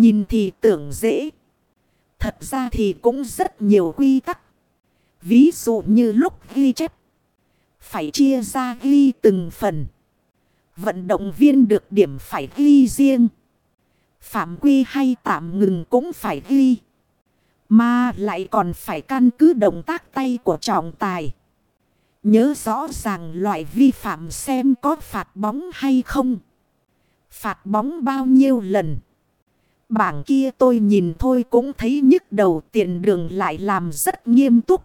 Nhìn thì tưởng dễ. Thật ra thì cũng rất nhiều quy tắc. Ví dụ như lúc ghi chép. Phải chia ra ghi từng phần. Vận động viên được điểm phải ghi riêng. Phạm quy hay tạm ngừng cũng phải ghi. Mà lại còn phải căn cứ động tác tay của trọng tài. Nhớ rõ ràng loại vi phạm xem có phạt bóng hay không. Phạt bóng bao nhiêu lần. Bảng kia tôi nhìn thôi cũng thấy nhức đầu tiền đường lại làm rất nghiêm túc.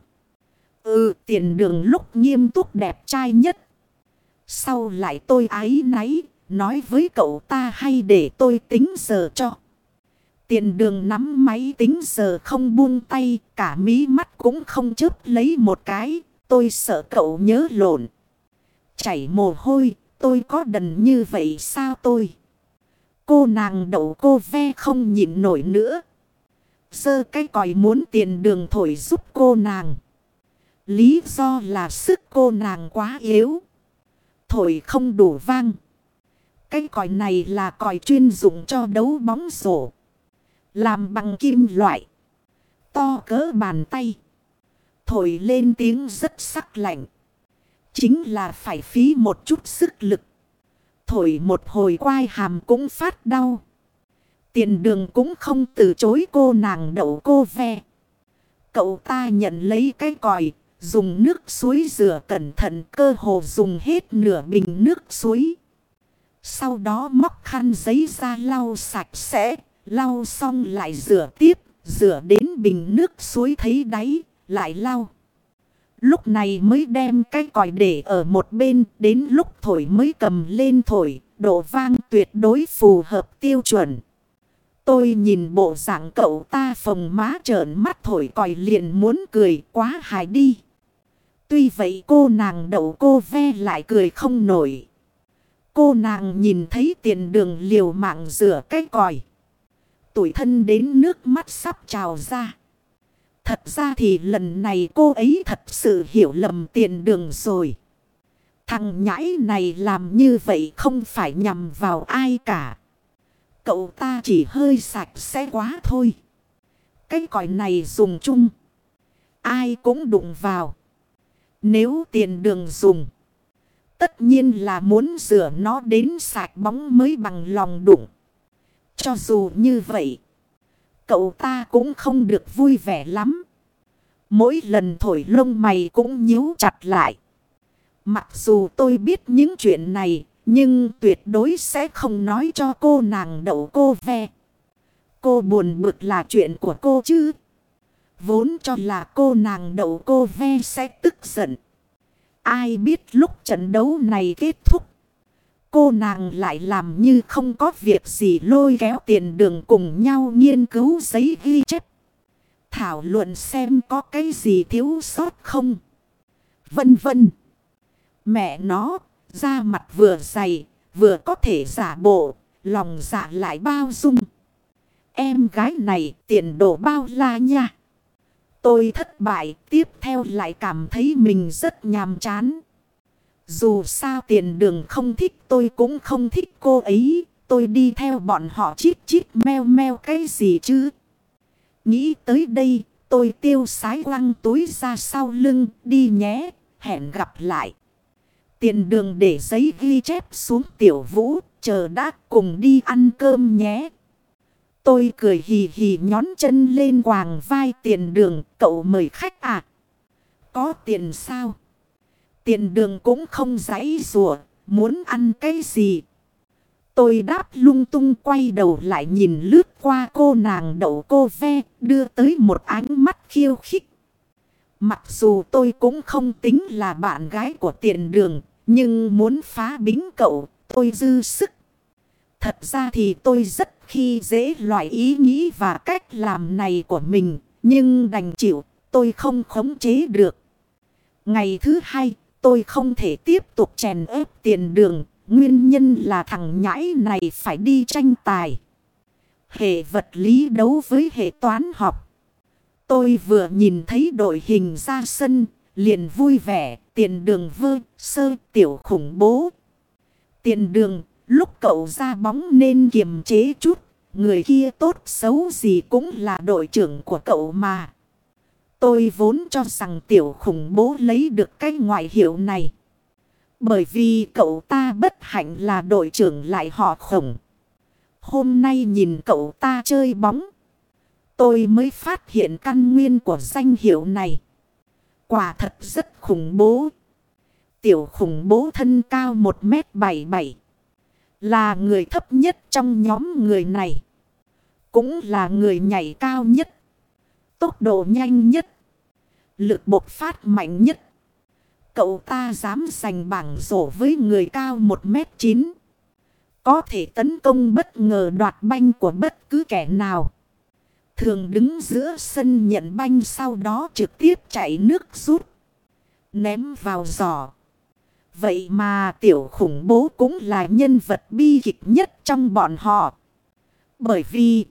Ừ tiền đường lúc nghiêm túc đẹp trai nhất. Sau lại tôi ái náy, nói với cậu ta hay để tôi tính giờ cho. Tiền đường nắm máy tính giờ không buông tay, cả mí mắt cũng không chớp lấy một cái, tôi sợ cậu nhớ lộn. Chảy mồ hôi, tôi có đần như vậy sao tôi? Cô nàng đậu cô ve không nhịn nổi nữa. Sơ cái còi muốn tiền đường thổi giúp cô nàng. Lý do là sức cô nàng quá yếu. Thổi không đủ vang. Cái còi này là còi chuyên dụng cho đấu bóng rổ. Làm bằng kim loại. To cỡ bàn tay. Thổi lên tiếng rất sắc lạnh. Chính là phải phí một chút sức lực. Thổi một hồi quai hàm cũng phát đau. Tiền đường cũng không từ chối cô nàng đậu cô ve. Cậu ta nhận lấy cái còi Dùng nước suối rửa cẩn thận cơ hồ dùng hết nửa bình nước suối. Sau đó móc khăn giấy ra lau sạch sẽ, lau xong lại rửa tiếp, rửa đến bình nước suối thấy đáy, lại lau. Lúc này mới đem cái còi để ở một bên, đến lúc thổi mới cầm lên thổi, độ vang tuyệt đối phù hợp tiêu chuẩn. Tôi nhìn bộ dạng cậu ta phồng má trợn mắt thổi còi liền muốn cười quá hài đi. Tuy vậy cô nàng đậu cô ve lại cười không nổi. Cô nàng nhìn thấy tiền đường liều mạng rửa cái còi. Tuổi thân đến nước mắt sắp trào ra. Thật ra thì lần này cô ấy thật sự hiểu lầm tiền đường rồi. Thằng nhãi này làm như vậy không phải nhằm vào ai cả. Cậu ta chỉ hơi sạch sẽ quá thôi. Cái còi này dùng chung. Ai cũng đụng vào. Nếu tiền đường dùng. Tất nhiên là muốn rửa nó đến sạch bóng mới bằng lòng đụng. Cho dù như vậy. Cậu ta cũng không được vui vẻ lắm. Mỗi lần thổi lông mày cũng nhíu chặt lại. Mặc dù tôi biết những chuyện này. Nhưng tuyệt đối sẽ không nói cho cô nàng đậu cô ve. Cô buồn bực là chuyện của cô chứ. Vốn cho là cô nàng đậu cô ve sẽ tức giận. Ai biết lúc trận đấu này kết thúc. Cô nàng lại làm như không có việc gì lôi kéo tiền đường cùng nhau nghiên cứu giấy ghi chép. Thảo luận xem có cái gì thiếu sót không. Vân vân. Mẹ nó, da mặt vừa dày, vừa có thể giả bộ, lòng dạ lại bao dung. Em gái này tiền đồ bao la nha. Tôi thất bại, tiếp theo lại cảm thấy mình rất nhàm chán. Dù sao tiền đường không thích tôi cũng không thích cô ấy. Tôi đi theo bọn họ chít chít meo meo cái gì chứ. Nghĩ tới đây, tôi tiêu sái quăng túi ra sau lưng, đi nhé, hẹn gặp lại. Tiền đường để giấy ghi chép xuống tiểu vũ, chờ đã cùng đi ăn cơm nhé. Tôi cười hì hì nhón chân lên quàng vai tiền đường, cậu mời khách à? Có tiền sao? Tiền đường cũng không giấy rùa, muốn ăn cái gì? Tôi đáp lung tung quay đầu lại nhìn lướt qua cô nàng đậu cô ve, đưa tới một ánh mắt khiêu khích. Mặc dù tôi cũng không tính là bạn gái của tiền đường, nhưng muốn phá bính cậu, tôi dư sức. Thật ra thì tôi rất khi dễ loại ý nghĩ và cách làm này của mình. Nhưng đành chịu, tôi không khống chế được. Ngày thứ hai, tôi không thể tiếp tục chèn ép tiền đường. Nguyên nhân là thằng nhãi này phải đi tranh tài. Hệ vật lý đấu với hệ toán học. Tôi vừa nhìn thấy đội hình ra sân, liền vui vẻ, tiền đường vơ, sơ, tiểu khủng bố. Tiền đường, lúc cậu ra bóng nên kiềm chế chút, người kia tốt xấu gì cũng là đội trưởng của cậu mà. Tôi vốn cho rằng tiểu khủng bố lấy được cái ngoại hiệu này. Bởi vì cậu ta bất hạnh là đội trưởng lại họ khổng. Hôm nay nhìn cậu ta chơi bóng. Tôi mới phát hiện căn nguyên của danh hiệu này. Quả thật rất khủng bố. Tiểu khủng bố thân cao 1m77. Là người thấp nhất trong nhóm người này. Cũng là người nhảy cao nhất. Tốc độ nhanh nhất. Lực bộc phát mạnh nhất. Cậu ta dám giành bảng rổ với người cao 1m9. Có thể tấn công bất ngờ đoạt banh của bất cứ kẻ nào. Thường đứng giữa sân nhận banh sau đó trực tiếp chạy nước rút. Ném vào giỏ. Vậy mà tiểu khủng bố cũng là nhân vật bi kịch nhất trong bọn họ. Bởi vì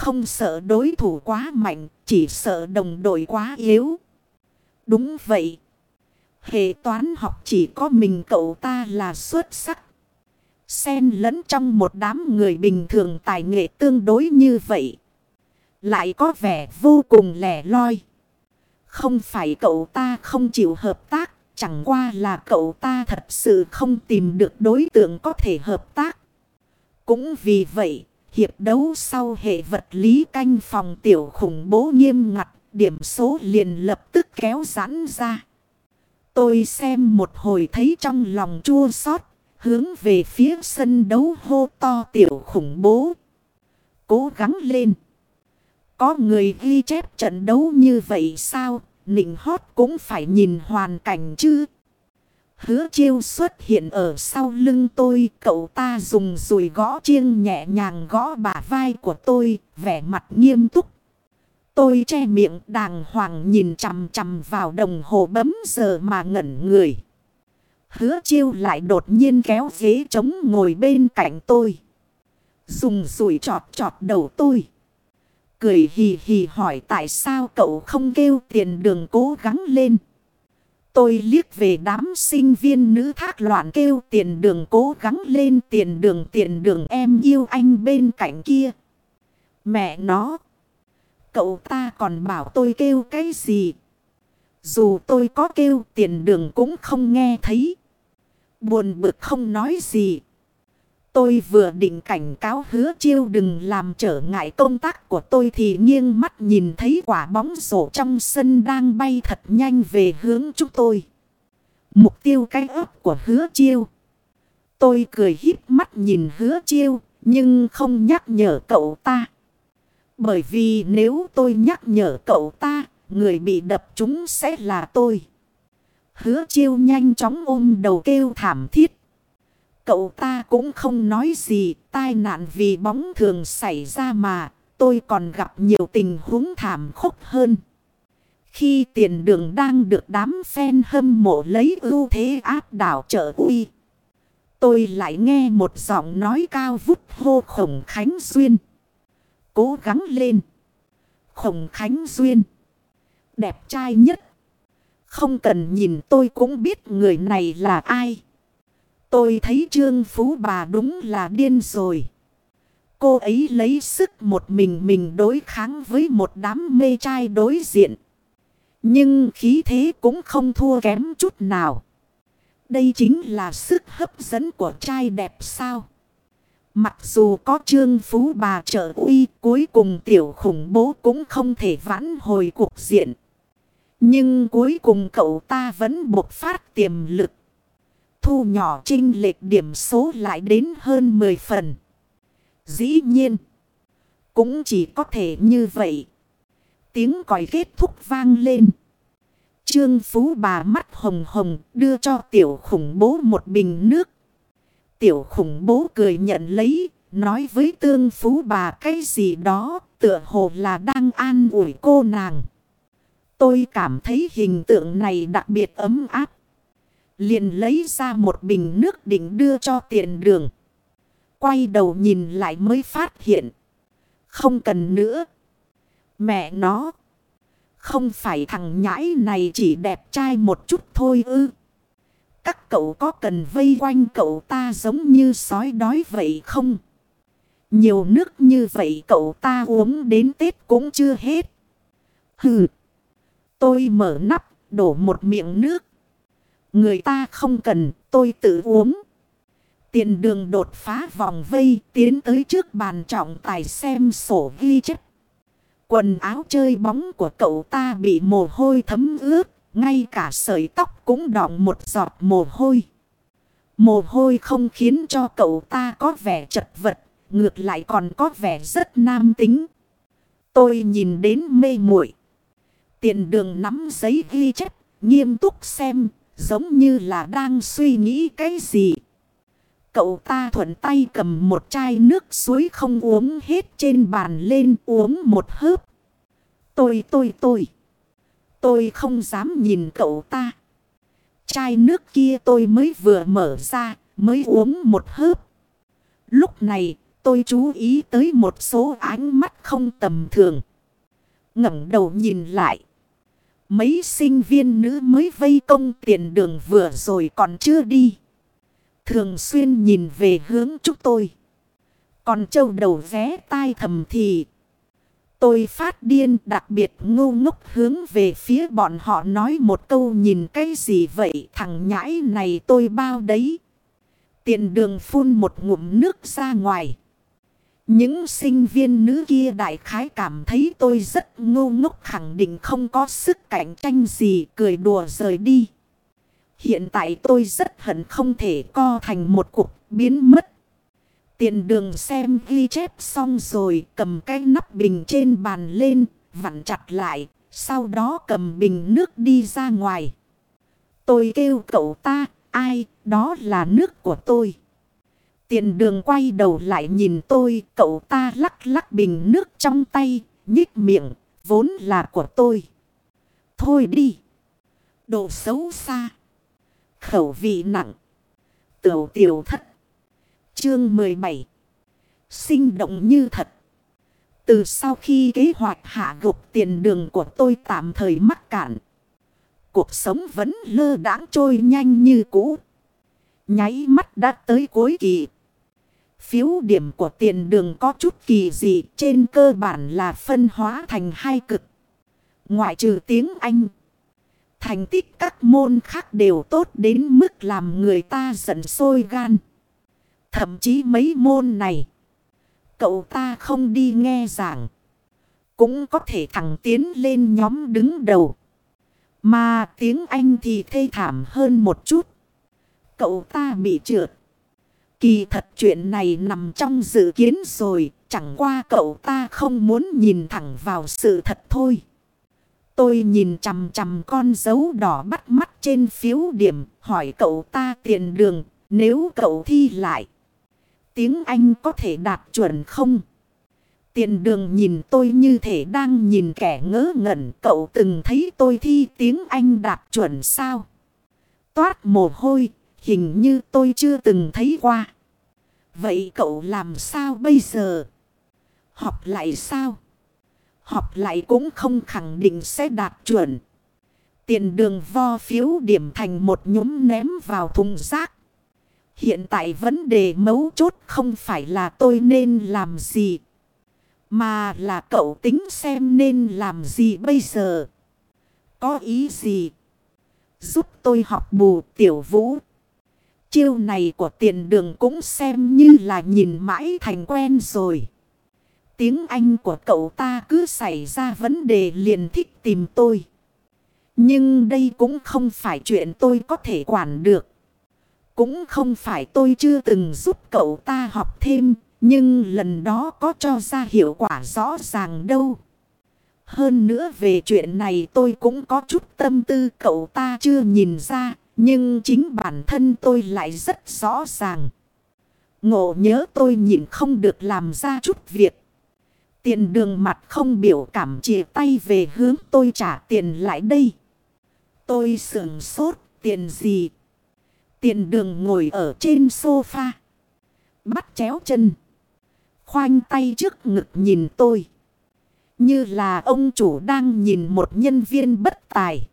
không sợ đối thủ quá mạnh, chỉ sợ đồng đội quá yếu. Đúng vậy. Hệ toán học chỉ có mình cậu ta là xuất sắc. Xen lẫn trong một đám người bình thường tài nghệ tương đối như vậy. Lại có vẻ vô cùng lẻ loi. Không phải cậu ta không chịu hợp tác. Chẳng qua là cậu ta thật sự không tìm được đối tượng có thể hợp tác. Cũng vì vậy, hiệp đấu sau hệ vật lý canh phòng tiểu khủng bố nghiêm ngặt, điểm số liền lập tức kéo giãn ra. Tôi xem một hồi thấy trong lòng chua xót hướng về phía sân đấu hô to tiểu khủng bố. Cố gắng lên. Có người ghi chép trận đấu như vậy sao? Nịnh hót cũng phải nhìn hoàn cảnh chứ. Hứa chiêu xuất hiện ở sau lưng tôi. Cậu ta dùng rùi gõ chiêng nhẹ nhàng gõ bả vai của tôi. Vẻ mặt nghiêm túc. Tôi che miệng, đàng hoàng nhìn chằm chằm vào đồng hồ bấm giờ mà ngẩn người. Hứa chiêu lại đột nhiên kéo ghế trống ngồi bên cạnh tôi. Dùng rùi trọt trọt đầu tôi. Cười hì hì hỏi tại sao cậu không kêu tiền đường cố gắng lên. Tôi liếc về đám sinh viên nữ thác loạn kêu tiền đường cố gắng lên, tiền đường tiền đường, em yêu anh bên cạnh kia. Mẹ nó. Cậu ta còn bảo tôi kêu cái gì. Dù tôi có kêu, tiền đường cũng không nghe thấy. Buồn bực không nói gì. Tôi vừa định cảnh cáo hứa chiêu đừng làm trở ngại công tác của tôi thì nghiêng mắt nhìn thấy quả bóng rổ trong sân đang bay thật nhanh về hướng chúng tôi. Mục tiêu cái ớt của hứa chiêu. Tôi cười híp mắt nhìn hứa chiêu nhưng không nhắc nhở cậu ta. Bởi vì nếu tôi nhắc nhở cậu ta, người bị đập chúng sẽ là tôi. Hứa chiêu nhanh chóng ôm đầu kêu thảm thiết. Cậu ta cũng không nói gì, tai nạn vì bóng thường xảy ra mà, tôi còn gặp nhiều tình huống thảm khốc hơn. Khi tiền đường đang được đám fan hâm mộ lấy ưu thế áp đảo trợ uy. Tôi lại nghe một giọng nói cao vút hô khổng khánh duyên. Cố gắng lên. Khổng khánh duyên. Đẹp trai nhất. Không cần nhìn tôi cũng biết người này là ai. Tôi thấy trương phú bà đúng là điên rồi. Cô ấy lấy sức một mình mình đối kháng với một đám mê trai đối diện. Nhưng khí thế cũng không thua kém chút nào. Đây chính là sức hấp dẫn của trai đẹp sao. Mặc dù có trương phú bà trợ uy, cuối cùng tiểu khủng bố cũng không thể vãn hồi cuộc diện. Nhưng cuối cùng cậu ta vẫn bộc phát tiềm lực thu nhỏ trinh lệch điểm số lại đến hơn 10 phần. Dĩ nhiên, cũng chỉ có thể như vậy. Tiếng còi kết thúc vang lên. Trương Phú bà mắt hồng hồng đưa cho tiểu khủng bố một bình nước. Tiểu khủng bố cười nhận lấy, nói với tương Phú bà cái gì đó, tựa hồ là đang an ủi cô nàng. Tôi cảm thấy hình tượng này đặc biệt ấm áp liền lấy ra một bình nước định đưa cho tiền đường. Quay đầu nhìn lại mới phát hiện. Không cần nữa. Mẹ nó. Không phải thằng nhãi này chỉ đẹp trai một chút thôi ư. Các cậu có cần vây quanh cậu ta giống như sói đói vậy không? Nhiều nước như vậy cậu ta uống đến Tết cũng chưa hết. Hừ. Tôi mở nắp, đổ một miệng nước. Người ta không cần, tôi tự uống. Tiền đường đột phá vòng vây, tiến tới trước bàn trọng tài xem sổ ghi chép. Quần áo chơi bóng của cậu ta bị mồ hôi thấm ướt, ngay cả sợi tóc cũng đọng một giọt mồ hôi. Mồ hôi không khiến cho cậu ta có vẻ chật vật, ngược lại còn có vẻ rất nam tính. Tôi nhìn đến mê muội Tiền đường nắm giấy ghi chép, nghiêm túc xem, giống như là đang suy nghĩ cái gì. Cậu ta thuận tay cầm một chai nước suối không uống hết trên bàn lên uống một hớp. Tôi tôi tôi. Tôi không dám nhìn cậu ta. Chai nước kia tôi mới vừa mở ra, mới uống một hớp. Lúc này, tôi chú ý tới một số ánh mắt không tầm thường. ngẩng đầu nhìn lại. Mấy sinh viên nữ mới vây công tiền đường vừa rồi còn chưa đi. Thường xuyên nhìn về hướng chúng tôi. Còn châu đầu vé tai thầm thì. Tôi phát điên đặc biệt ngu ngốc hướng về phía bọn họ nói một câu nhìn cái gì vậy, thằng nhãi này tôi bao đấy. Tiền đường phun một ngụm nước ra ngoài. Những sinh viên nữ kia đại khái cảm thấy tôi rất ngu ngốc khẳng định không có sức cạnh tranh gì cười đùa rời đi. Hiện tại tôi rất hận không thể co thành một cục biến mất. Tiền đường xem ghi chép xong rồi cầm cái nắp bình trên bàn lên, vặn chặt lại, sau đó cầm bình nước đi ra ngoài. Tôi kêu cậu ta, ai, đó là nước của tôi. Tiền đường quay đầu lại nhìn tôi, cậu ta lắc lắc bình nước trong tay, nhích miệng, vốn là của tôi. Thôi đi. đồ xấu xa. Khẩu vị nặng. Tiểu tiểu thất. Chương 17. Sinh động như thật. Từ sau khi kế hoạch hạ gục tiền đường của tôi tạm thời mắc cạn. Cuộc sống vẫn lơ đãng trôi nhanh như cũ. Nháy mắt đã tới cuối kỳ. Phiếu điểm của tiền đường có chút kỳ dị, trên cơ bản là phân hóa thành hai cực. Ngoại trừ tiếng Anh. Thành tích các môn khác đều tốt đến mức làm người ta giận sôi gan. Thậm chí mấy môn này. Cậu ta không đi nghe giảng. Cũng có thể thẳng tiến lên nhóm đứng đầu. Mà tiếng Anh thì thê thảm hơn một chút. Cậu ta bị trượt. Kỳ thật chuyện này nằm trong dự kiến rồi. Chẳng qua cậu ta không muốn nhìn thẳng vào sự thật thôi. Tôi nhìn chằm chằm con dấu đỏ bắt mắt trên phiếu điểm. Hỏi cậu ta tiền đường. Nếu cậu thi lại. Tiếng Anh có thể đạt chuẩn không? Tiền đường nhìn tôi như thể đang nhìn kẻ ngớ ngẩn. Cậu từng thấy tôi thi tiếng Anh đạt chuẩn sao? Toát mồ hôi Hình như tôi chưa từng thấy qua. Vậy cậu làm sao bây giờ? Học lại sao? Học lại cũng không khẳng định sẽ đạt chuẩn. Tiền đường vo phiếu điểm thành một nhúm ném vào thùng rác. Hiện tại vấn đề mấu chốt không phải là tôi nên làm gì. Mà là cậu tính xem nên làm gì bây giờ. Có ý gì? Giúp tôi học bù tiểu vũ. Chiêu này của tiền đường cũng xem như là nhìn mãi thành quen rồi. Tiếng Anh của cậu ta cứ xảy ra vấn đề liền thích tìm tôi. Nhưng đây cũng không phải chuyện tôi có thể quản được. Cũng không phải tôi chưa từng giúp cậu ta học thêm. Nhưng lần đó có cho ra hiệu quả rõ ràng đâu. Hơn nữa về chuyện này tôi cũng có chút tâm tư, cậu ta chưa nhìn ra. Nhưng chính bản thân tôi lại rất rõ ràng. Ngộ nhớ tôi nhìn không được làm ra chút việc. Tiền đường mặt không biểu cảm chìa tay về hướng tôi trả tiền lại đây. Tôi sườn sốt, tiền gì? Tiền đường ngồi ở trên sofa. Bắt chéo chân. Khoanh tay trước ngực nhìn tôi. Như là ông chủ đang nhìn một nhân viên bất tài.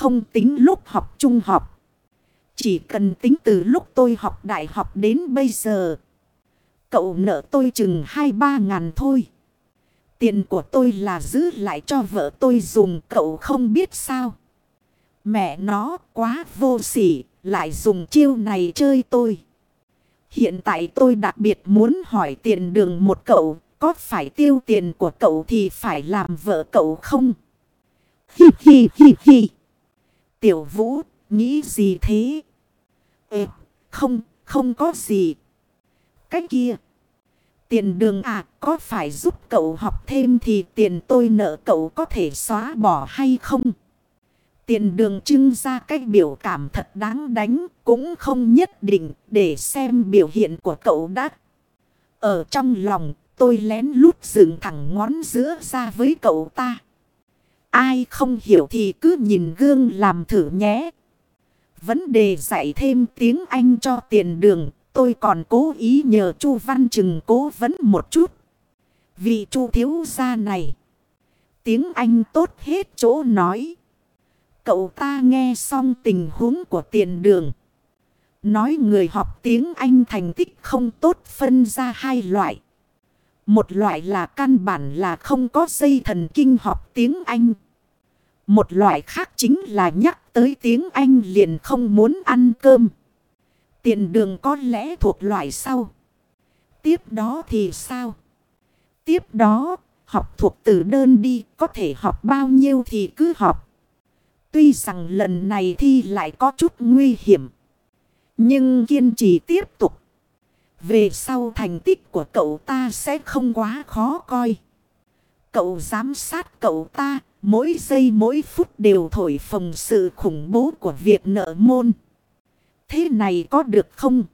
Không tính lúc học trung học. Chỉ cần tính từ lúc tôi học đại học đến bây giờ. Cậu nợ tôi chừng hai ba ngàn thôi. Tiền của tôi là giữ lại cho vợ tôi dùng cậu không biết sao. Mẹ nó quá vô sỉ, lại dùng chiêu này chơi tôi. Hiện tại tôi đặc biệt muốn hỏi tiền đường một cậu, có phải tiêu tiền của cậu thì phải làm vợ cậu không? Hi hi hi hi. Tiểu vũ, nghĩ gì thế? Ê, không, không có gì. Cái kia. Tiền đường à, có phải giúp cậu học thêm thì tiền tôi nợ cậu có thể xóa bỏ hay không? Tiền đường trưng ra cách biểu cảm thật đáng đánh, cũng không nhất định để xem biểu hiện của cậu đã. Ở trong lòng, tôi lén lút dựng thẳng ngón giữa ra với cậu ta. Ai không hiểu thì cứ nhìn gương làm thử nhé. Vấn đề dạy thêm tiếng Anh cho tiền đường, tôi còn cố ý nhờ Chu Văn Trừng cố vấn một chút. Vì Chu thiếu gia này, tiếng Anh tốt hết chỗ nói. Cậu ta nghe xong tình huống của tiền đường. Nói người học tiếng Anh thành tích không tốt phân ra hai loại. Một loại là căn bản là không có dây thần kinh học tiếng Anh. Một loại khác chính là nhắc tới tiếng Anh liền không muốn ăn cơm. Tiền đường có lẽ thuộc loại sau. Tiếp đó thì sao? Tiếp đó, học thuộc từ đơn đi, có thể học bao nhiêu thì cứ học. Tuy rằng lần này thi lại có chút nguy hiểm. Nhưng kiên trì tiếp tục. Về sau thành tích của cậu ta sẽ không quá khó coi. Cậu giám sát cậu ta, mỗi giây mỗi phút đều thổi phồng sự khủng bố của việc nợ môn. Thế này có được không?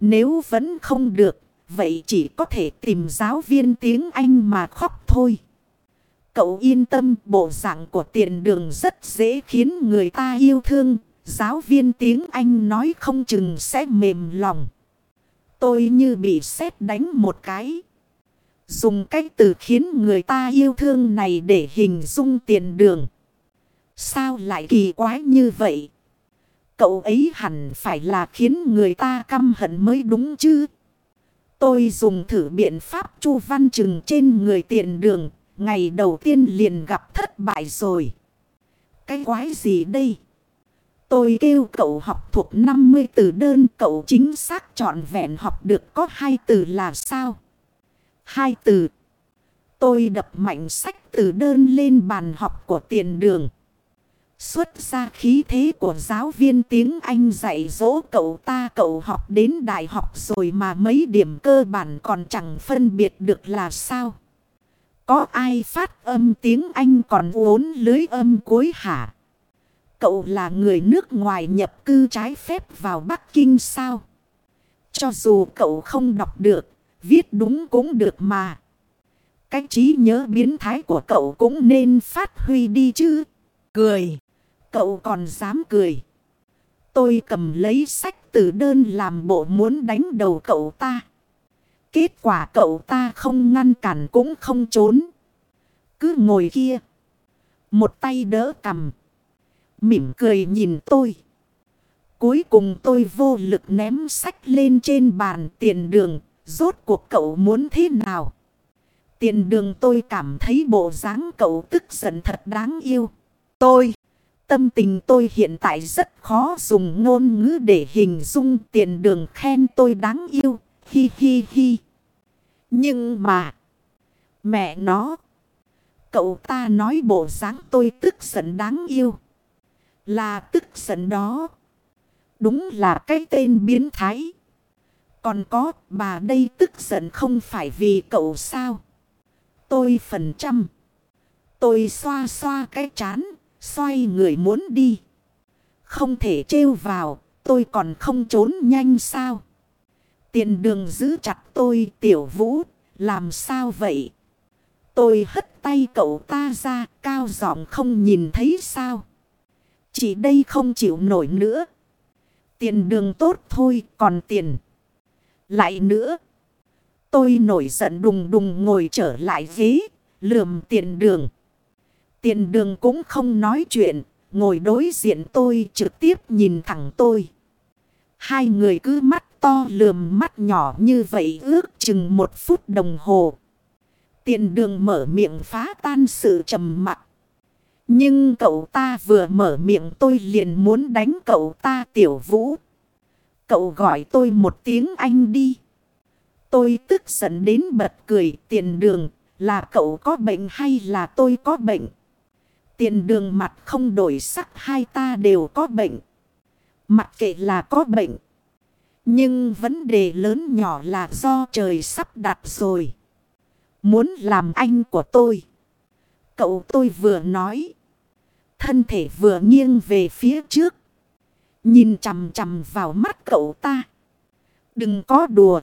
Nếu vẫn không được, vậy chỉ có thể tìm giáo viên tiếng Anh mà khóc thôi. Cậu yên tâm bộ dạng của tiền đường rất dễ khiến người ta yêu thương. Giáo viên tiếng Anh nói không chừng sẽ mềm lòng. Tôi như bị sét đánh một cái. Dùng cách từ khiến người ta yêu thương này để hình dung tiền đường. Sao lại kỳ quái như vậy? Cậu ấy hẳn phải là khiến người ta căm hận mới đúng chứ? Tôi dùng thử biện pháp chu văn trừng trên người tiền đường, Ngày đầu tiên liền gặp thất bại rồi. Cái quái gì đây? Tôi kêu cậu học thuộc 50 từ đơn, cậu chính xác trọn vẹn học được có hai từ là sao? Hai từ. Tôi đập mạnh sách từ đơn lên bàn học của tiền đường. Xuất ra khí thế của giáo viên tiếng Anh dạy dỗ cậu ta, cậu học đến đại học rồi mà mấy điểm cơ bản còn chẳng phân biệt được là sao. Có ai phát âm tiếng Anh còn uốn lưới âm cuối hả? Cậu là người nước ngoài nhập cư trái phép vào Bắc Kinh sao? Cho dù cậu không đọc được, viết đúng cũng được mà. Cái trí nhớ biến thái của cậu cũng nên phát huy đi chứ. Cười. Cậu còn dám cười. Tôi cầm lấy sách từ đơn làm bộ muốn đánh đầu cậu ta. Kết quả cậu ta không ngăn cản cũng không trốn. Cứ ngồi kia. Một tay đỡ cầm. Mỉm cười nhìn tôi. Cuối cùng tôi vô lực ném sách lên trên bàn tiền đường. Rốt cuộc cậu muốn thế nào? Tiền đường tôi cảm thấy bộ dáng cậu tức giận thật đáng yêu. Tôi. Tâm tình tôi hiện tại rất khó dùng ngôn ngữ để hình dung tiền đường khen tôi đáng yêu. Hi hi hi. Nhưng mà. Mẹ nó. Cậu ta nói bộ dáng tôi tức giận đáng yêu. Là tức giận đó. Đúng là cái tên biến thái. Còn có bà đây tức giận không phải vì cậu sao. Tôi phần trăm. Tôi xoa xoa cái chán. Xoay người muốn đi. Không thể trêu vào. Tôi còn không trốn nhanh sao. Tiền đường giữ chặt tôi tiểu vũ. Làm sao vậy? Tôi hất tay cậu ta ra, cao giọng không nhìn thấy sao. Chỉ đây không chịu nổi nữa. Tiền đường tốt thôi, còn tiền. Lại nữa. Tôi nổi giận đùng đùng ngồi trở lại ghế, lườm tiền đường. Tiền đường cũng không nói chuyện, ngồi đối diện tôi trực tiếp nhìn thẳng tôi. Hai người cứ mắt to lườm mắt nhỏ như vậy ước chừng một phút đồng hồ. Tiền đường mở miệng phá tan sự trầm mặc. Nhưng cậu ta vừa mở miệng tôi liền muốn đánh cậu ta tiểu vũ. Cậu gọi tôi một tiếng anh đi. Tôi tức giận đến bật cười, tiền đường, là cậu có bệnh hay là tôi có bệnh. Tiền đường mặt không đổi sắc, hai ta đều có bệnh. Mặc kệ là có bệnh. Nhưng vấn đề lớn nhỏ là do trời sắp đặt rồi. Muốn làm anh của tôi. Cậu tôi vừa nói. Thân thể vừa nghiêng về phía trước. Nhìn chằm chằm vào mắt cậu ta. Đừng có đùa.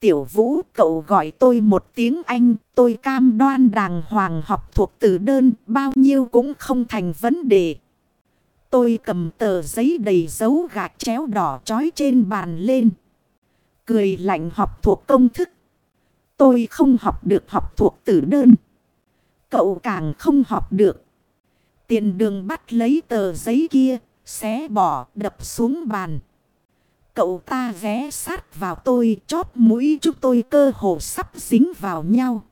Tiểu vũ, cậu gọi tôi một tiếng anh. Tôi cam đoan đàng hoàng học thuộc từ đơn. Bao nhiêu cũng không thành vấn đề. Tôi cầm tờ giấy đầy dấu gạch chéo đỏ trói trên bàn lên. Cười lạnh học thuộc công thức. Tôi không học được học thuộc từ đơn. Cậu càng không học được. Tiền đường bắt lấy tờ giấy kia, xé bỏ, đập xuống bàn. Cậu ta ghé sát vào tôi, chóp mũi chúng tôi cơ hồ sắp dính vào nhau.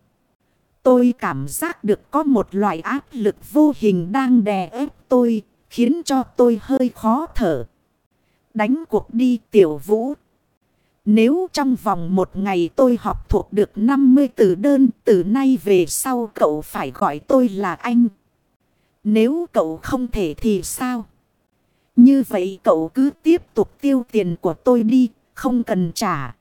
Tôi cảm giác được có một loại áp lực vô hình đang đè ép tôi, khiến cho tôi hơi khó thở. Đánh cuộc đi tiểu vũ. Nếu trong vòng một ngày tôi học thuộc được 50 từ đơn, từ nay về sau cậu phải gọi tôi là anh. Nếu cậu không thể thì sao? Như vậy cậu cứ tiếp tục tiêu tiền của tôi đi, không cần trả.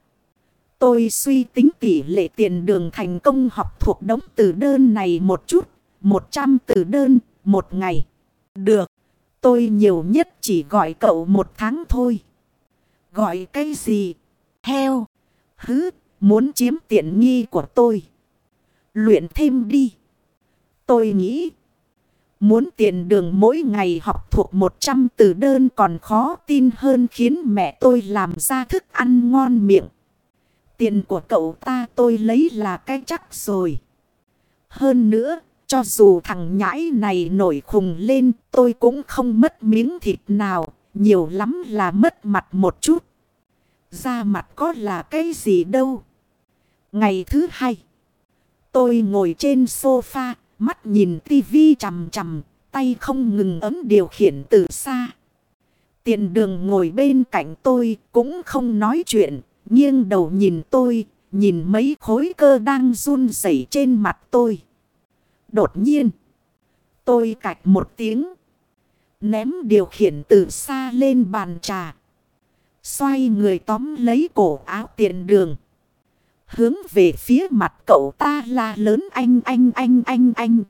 Tôi suy tính tỷ lệ tiền đường thành công học thuộc đống từ đơn này một chút, 100 từ đơn, một ngày. Được, tôi nhiều nhất chỉ gọi cậu một tháng thôi. Gọi cái gì? Heo. Hứ, muốn chiếm tiện nghi của tôi. Luyện thêm đi. Tôi nghĩ. Muốn tiền đường mỗi ngày học thuộc 100 từ đơn còn khó tin hơn khiến mẹ tôi làm ra thức ăn ngon miệng. Tiền của cậu ta tôi lấy là cái chắc rồi. Hơn nữa, cho dù thằng nhãi này nổi khùng lên tôi cũng không mất miếng thịt nào, nhiều lắm là mất mặt một chút. Ra mặt có là cái gì đâu. Ngày thứ hai, tôi ngồi trên sofa, mắt nhìn tivi chằm chằm, tay không ngừng ấm điều khiển từ xa. Tiền đường ngồi bên cạnh tôi cũng không nói chuyện, nghiêng đầu nhìn tôi, nhìn mấy khối cơ đang run rẩy trên mặt tôi. Đột nhiên, tôi cạch một tiếng, ném điều khiển từ xa lên bàn trà. Xoay người tóm lấy cổ áo tiền đường. Hướng về phía mặt cậu ta la lớn anh anh anh anh anh.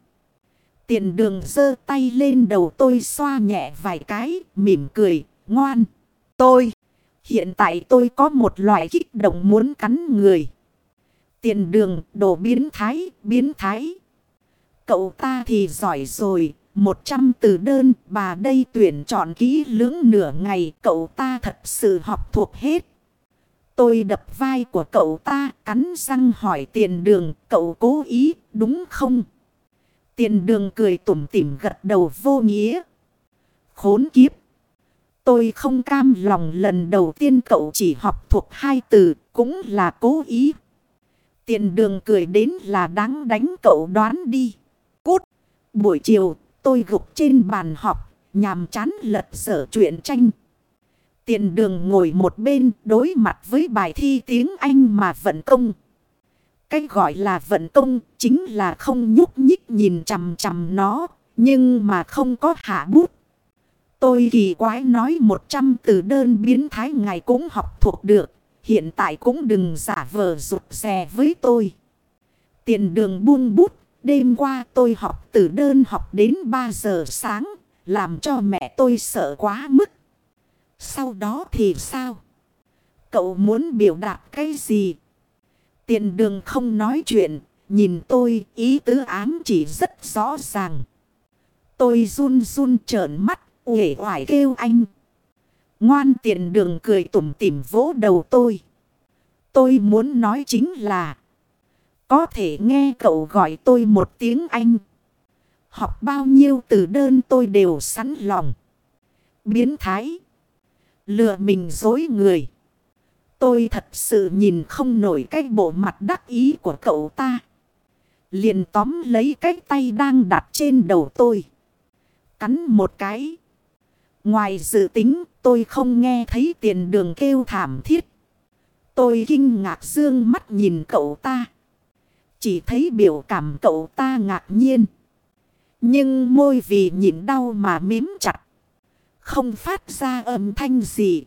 Tiền đường giơ tay lên đầu tôi xoa nhẹ vài cái, mỉm cười, ngoan. Tôi, hiện tại tôi có một loại kích động muốn cắn người. Tiền đường, đồ biến thái, biến thái. Cậu ta thì giỏi rồi, một trăm từ đơn, bà đây tuyển chọn kỹ lưỡng nửa ngày, cậu ta thật sự học thuộc hết. Tôi đập vai của cậu ta, cắn răng hỏi tiền đường, cậu cố ý, đúng không? Tiền đường cười tủm tỉm gật đầu vô nghĩa. Khốn kiếp. Tôi không cam lòng lần đầu tiên cậu chỉ học thuộc hai từ, cũng là cố ý. Tiền đường cười đến là đáng đánh cậu đoán đi. Cút. Buổi chiều tôi gục trên bàn họp, nhàm chán lật sở chuyện tranh. Tiền đường ngồi một bên đối mặt với bài thi tiếng Anh mà vận công. cách gọi là vận công chính là không nhúc nhích nhìn chằm chằm nó, nhưng mà không có hạ bút. Tôi kỳ quái nói 100 từ đơn biến thái ngày cũng học thuộc được, hiện tại cũng đừng giả vờ rụt rè với tôi. Tiền đường buông bút Đêm qua tôi học từ đơn học đến 3 giờ sáng, làm cho mẹ tôi sợ quá mức. Sau đó thì sao? Cậu muốn biểu đạt cái gì? Tiền đường không nói chuyện, nhìn tôi ý tứ ám chỉ rất rõ ràng. Tôi run run trợn mắt, uể oải kêu anh. Ngoan tiền đường cười tủm tỉm vỗ đầu tôi. Tôi muốn nói chính là có thể nghe cậu gọi tôi một tiếng Anh. Học bao nhiêu từ đơn tôi đều sẵn lòng. Biến thái. Lừa mình dối người. Tôi thật sự nhìn không nổi cái bộ mặt đắc ý của cậu ta. Liền tóm lấy cái tay đang đặt trên đầu tôi. Cắn một cái. Ngoài dự tính, tôi không nghe thấy tiền đường kêu thảm thiết. Tôi kinh ngạc dương mắt nhìn cậu ta. Chỉ thấy biểu cảm cậu ta ngạc nhiên. Nhưng môi vì nhịn đau mà mím chặt. Không phát ra âm thanh gì.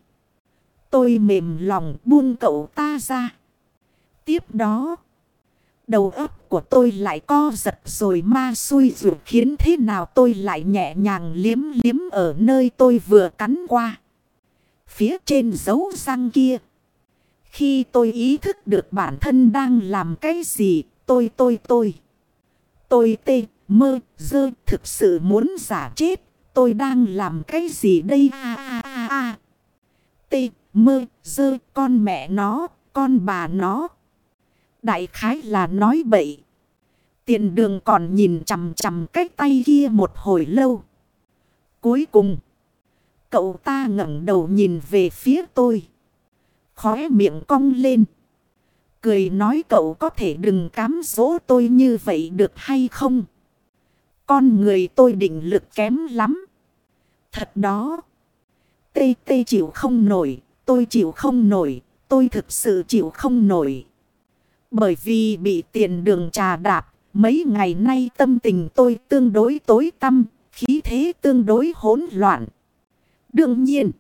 Tôi mềm lòng buông cậu ta ra. Tiếp đó. Đầu óc của tôi lại co giật rồi ma xui dù khiến thế nào tôi lại nhẹ nhàng liếm liếm ở nơi tôi vừa cắn qua. Phía trên dấu răng kia. Khi tôi ý thức được bản thân đang làm cái gì, tôi tôi tôi. Tôi tê, mơ, dơ thực sự muốn giả chết. Tôi đang làm cái gì đây À, à, à, à. Tê, mơ, dơ, con mẹ nó, con bà nó. Đại khái là nói bậy. Tiền đường còn nhìn chằm chằm cái tay kia một hồi lâu. Cuối cùng, cậu ta ngẩng đầu nhìn về phía tôi. Khóe miệng cong lên. Cười nói cậu có thể đừng cám dỗ tôi như vậy được hay không? Con người tôi định lực kém lắm. Thật đó. Tê tê chịu không nổi. Tôi chịu không nổi. Tôi thực sự chịu không nổi. Bởi vì bị tiền đường trà đạp. Mấy ngày nay tâm tình tôi tương đối tối tâm. Khí thế tương đối hỗn loạn. Đương nhiên.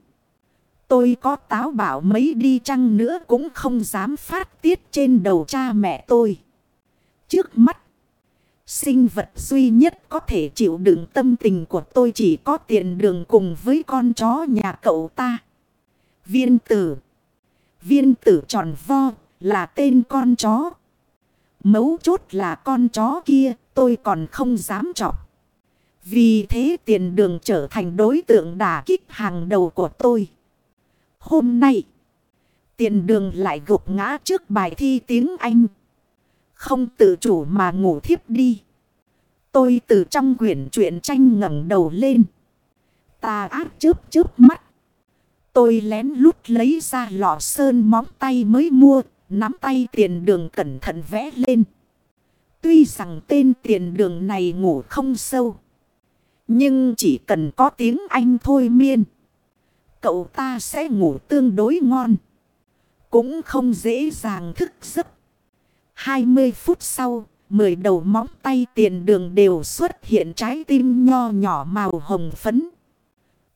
Tôi có táo bảo mấy đi chăng nữa cũng không dám phát tiết trên đầu cha mẹ tôi. Trước mắt. Sinh vật duy nhất có thể chịu đựng tâm tình của tôi chỉ có tiền đường cùng với con chó nhà cậu ta. Viên tử. Viên tử tròn vo là tên con chó. Mấu chốt là con chó kia, tôi còn không dám chọc. Vì thế tiền đường trở thành đối tượng đả kích hàng đầu của tôi. Hôm nay, tiền đường lại gục ngã trước bài thi tiếng Anh. Không tự chủ mà ngủ thiếp đi. Tôi từ trong quyển truyện tranh ngẩng đầu lên. Ta ác chớp chớp mắt. Tôi lén lút lấy ra lọ sơn móng tay mới mua. Nắm tay tiền đường cẩn thận vẽ lên. Tuy rằng tên tiền đường này ngủ không sâu. Nhưng chỉ cần có tiếng Anh thôi miên cậu ta sẽ ngủ tương đối ngon. Cũng không dễ dàng thức giấc. 20 phút sau, mười đầu móng tay tiền đường đều xuất hiện trái tim nho nhỏ màu hồng phấn.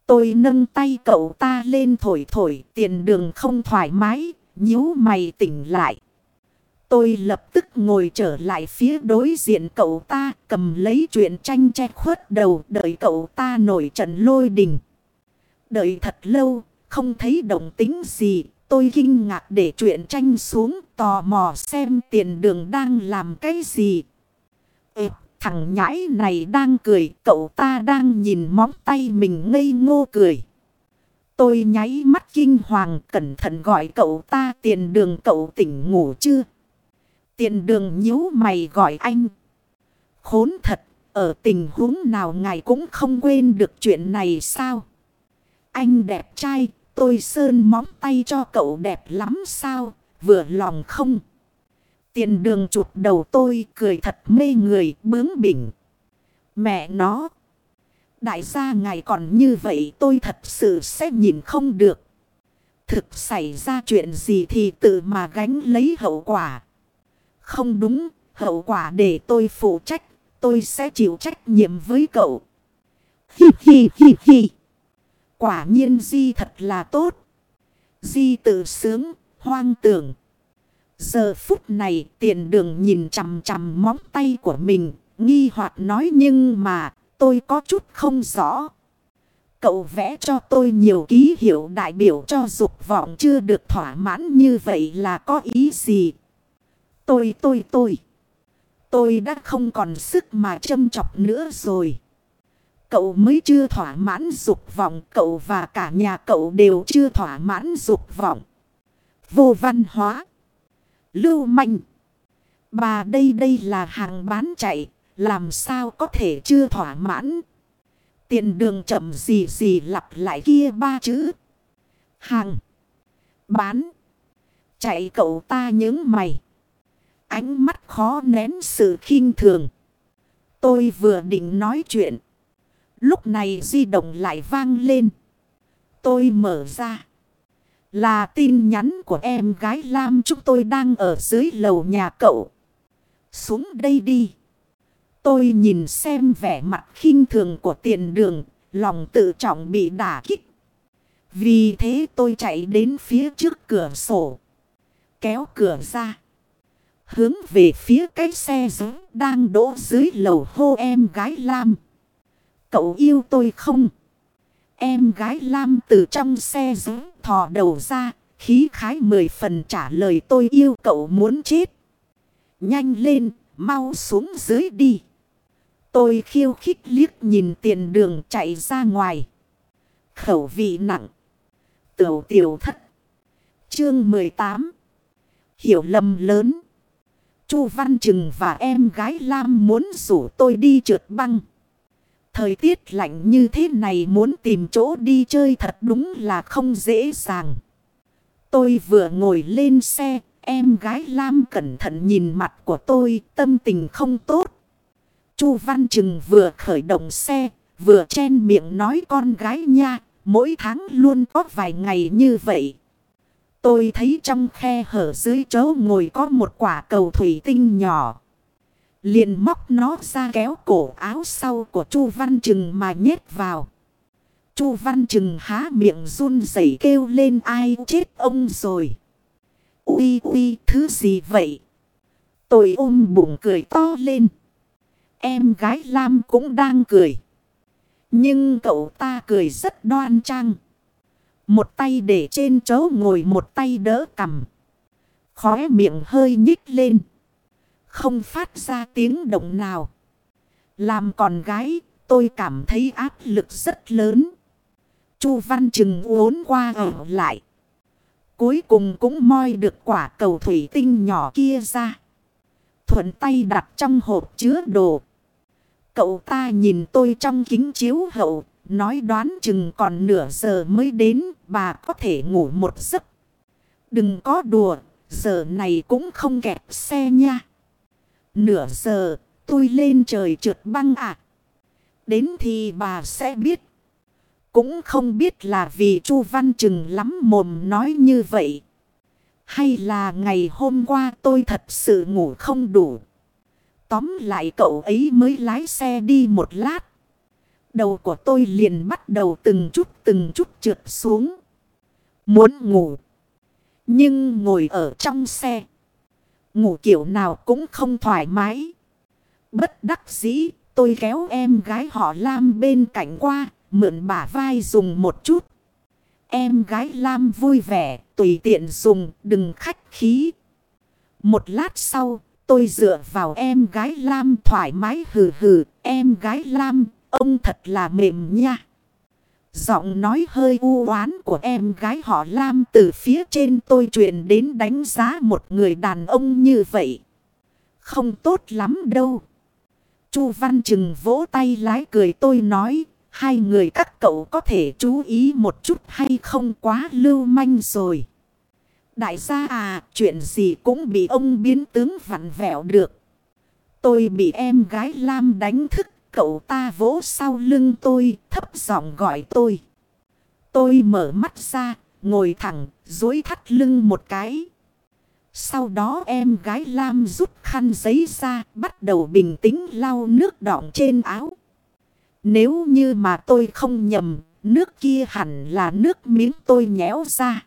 Tôi nâng tay cậu ta lên thổi thổi, tiền đường không thoải mái, nhíu mày tỉnh lại. Tôi lập tức ngồi trở lại phía đối diện cậu ta, cầm lấy chuyện tranh che khuất đầu, đợi cậu ta nổi trận lôi đình. Đợi thật lâu, không thấy động tính gì. Tôi kinh ngạc để chuyện tranh xuống tò mò xem tiền đường đang làm cái gì. Ê, thằng nhãi này đang cười, cậu ta đang nhìn móng tay mình ngây ngô cười. Tôi nháy mắt kinh hoàng cẩn thận gọi cậu ta tiền đường cậu tỉnh ngủ chưa? Tiền đường nhíu mày gọi anh. Khốn thật, ở tình huống nào ngài cũng không quên được chuyện này sao? Anh đẹp trai, tôi sơn móng tay cho cậu đẹp lắm sao, vừa lòng không? Tiền đường chụp đầu tôi cười thật mê người bướng bỉnh. Mẹ nó. Đại gia ngài còn như vậy tôi thật sự sẽ nhìn không được. Thực xảy ra chuyện gì thì tự mà gánh lấy hậu quả. Không đúng, hậu quả để tôi phụ trách, tôi sẽ chịu trách nhiệm với cậu. Hi hi hi hi. Quả nhiên Di thật là tốt. Di tự sướng, hoang tưởng. Giờ phút này tiền đường nhìn chằm chằm móng tay của mình. Nghi hoặc nói nhưng mà tôi có chút không rõ. Cậu vẽ cho tôi nhiều ký hiệu đại biểu cho dục vọng chưa được thỏa mãn như vậy là có ý gì? Tôi tôi tôi. Tôi đã không còn sức mà châm chọc nữa rồi. Cậu mới chưa thỏa mãn dục vọng. Cậu và cả nhà cậu đều chưa thỏa mãn dục vọng. Vô văn hóa. Lưu manh. Bà đây đây là hàng bán chạy. Làm sao có thể chưa thỏa mãn. Tiền đường chậm gì gì lặp lại kia ba chữ. Hàng. Bán. Chạy cậu ta những mày. Ánh mắt khó nén sự khinh thường. Tôi vừa định nói chuyện. Lúc này di động lại vang lên. Tôi mở ra. Là tin nhắn của em gái Lam chúng tôi đang ở dưới lầu nhà cậu. Xuống đây đi. Tôi nhìn xem vẻ mặt khinh thường của tiền đường. Lòng tự trọng bị đả kích. Vì thế tôi chạy đến phía trước cửa sổ. Kéo cửa ra. Hướng về phía cái xe dưới đang đỗ dưới lầu hô em gái Lam. Cậu yêu tôi không? Em gái Lam từ trong xe dưới thò đầu ra. Khí khái mười phần trả lời tôi yêu cậu muốn chết. Nhanh lên, mau xuống dưới đi. Tôi khiêu khích liếc nhìn tiền đường chạy ra ngoài. Khẩu vị nặng. Tiểu tiểu thất. Chương 18. Hiểu lầm lớn. Chu Văn Trừng và em gái Lam muốn rủ tôi đi trượt băng. Thời tiết lạnh như thế này muốn tìm chỗ đi chơi thật đúng là không dễ dàng. Tôi vừa ngồi lên xe, em gái Lam cẩn thận nhìn mặt của tôi, tâm tình không tốt. Chu Văn Trừng vừa khởi động xe, vừa chen miệng nói con gái nha, mỗi tháng luôn có vài ngày như vậy. Tôi thấy trong khe hở dưới chỗ ngồi có một quả cầu thủy tinh nhỏ. Liền móc nó ra kéo cổ áo sau của Chu Văn Trừng mà nhét vào. Chu Văn Trừng há miệng run rẩy kêu lên, ai chết ông rồi. Ui ui thứ gì vậy? Tôi ôm bụng cười to lên. Em gái Lam cũng đang cười. Nhưng cậu ta cười rất đoan trang. Một tay để trên chỗ ngồi, một tay đỡ cầm. Khóe miệng hơi nhích lên. Không phát ra tiếng động nào. Làm con gái, tôi cảm thấy áp lực rất lớn. Chu Văn Trừng uốn qua ở lại. Cuối cùng cũng moi được quả cầu thủy tinh nhỏ kia ra. Thuận tay đặt trong hộp chứa đồ. Cậu ta nhìn tôi trong kính chiếu hậu. Nói đoán chừng còn nửa giờ mới đến. Bà có thể ngủ một giấc. Đừng có đùa. Giờ này cũng không kẹt xe nha. Nửa giờ, tôi lên trời trượt băng ạ. À. Đến thì bà sẽ biết. Cũng không biết là vì Chu Văn Trừng lắm mồm nói như vậy. Hay là ngày hôm qua tôi thật sự ngủ không đủ. Tóm lại cậu ấy mới lái xe đi một lát. Đầu của tôi liền bắt đầu từng chút từng chút trượt xuống. Muốn ngủ. Nhưng ngồi ở trong xe. Ngủ kiểu nào cũng không thoải mái. Bất đắc dĩ tôi kéo em gái họ Lam bên cạnh qua. Mượn bả vai dùng một chút. Em gái Lam vui vẻ. Tùy tiện dùng đừng khách khí. Một lát sau Tôi dựa vào em gái Lam thoải mái hừ hừ. Em gái Lam, ông thật là mềm nha. Giọng nói hơi u oán của em gái họ Lam từ phía trên tôi truyền đến đánh giá một người đàn ông như vậy. Không tốt lắm đâu. Chu Văn Trừng vỗ tay lái cười tôi nói. Hai người các cậu có thể chú ý một chút hay không quá lưu manh rồi. Đại gia à, chuyện gì cũng bị ông biến tướng vặn vẹo được. Tôi bị em gái Lam đánh thức, cậu ta vỗ sau lưng tôi, thấp giọng gọi tôi. Tôi mở mắt ra, ngồi thẳng, dối thắt lưng một cái. Sau đó em gái Lam rút khăn giấy ra, bắt đầu bình tĩnh lau nước đọng trên áo. Nếu như mà tôi không nhầm, nước kia hẳn là nước miếng tôi nhéo ra.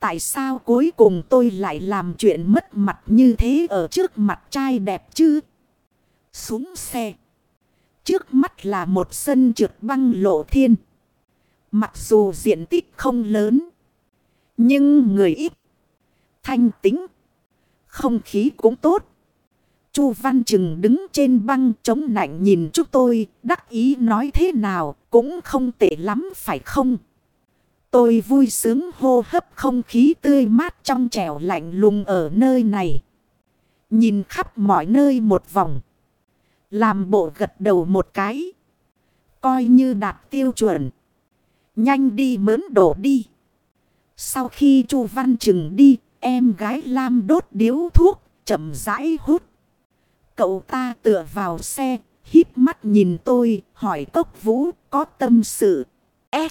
Tại sao cuối cùng tôi lại làm chuyện mất mặt như thế ở trước mặt trai đẹp chứ? Xuống xe. Trước mắt là một sân trượt băng lộ thiên. Mặc dù diện tích không lớn. Nhưng người ít. Thanh tính. Không khí cũng tốt. Chu Văn Trừng đứng trên băng chống nạnh nhìn chúng tôi. Đắc ý nói thế nào cũng không tệ lắm phải không? Tôi vui sướng hô hấp không khí tươi mát trong trẻo lạnh lùng ở nơi này. Nhìn khắp mọi nơi một vòng. Làm bộ gật đầu một cái. Coi như đạt tiêu chuẩn. Nhanh đi mớn đổ đi. Sau khi Chu Văn Trừng đi, Em gái Lam đốt điếu thuốc, chậm rãi hút. Cậu ta tựa vào xe, híp mắt nhìn tôi, hỏi cốc vũ có tâm sự. Ê,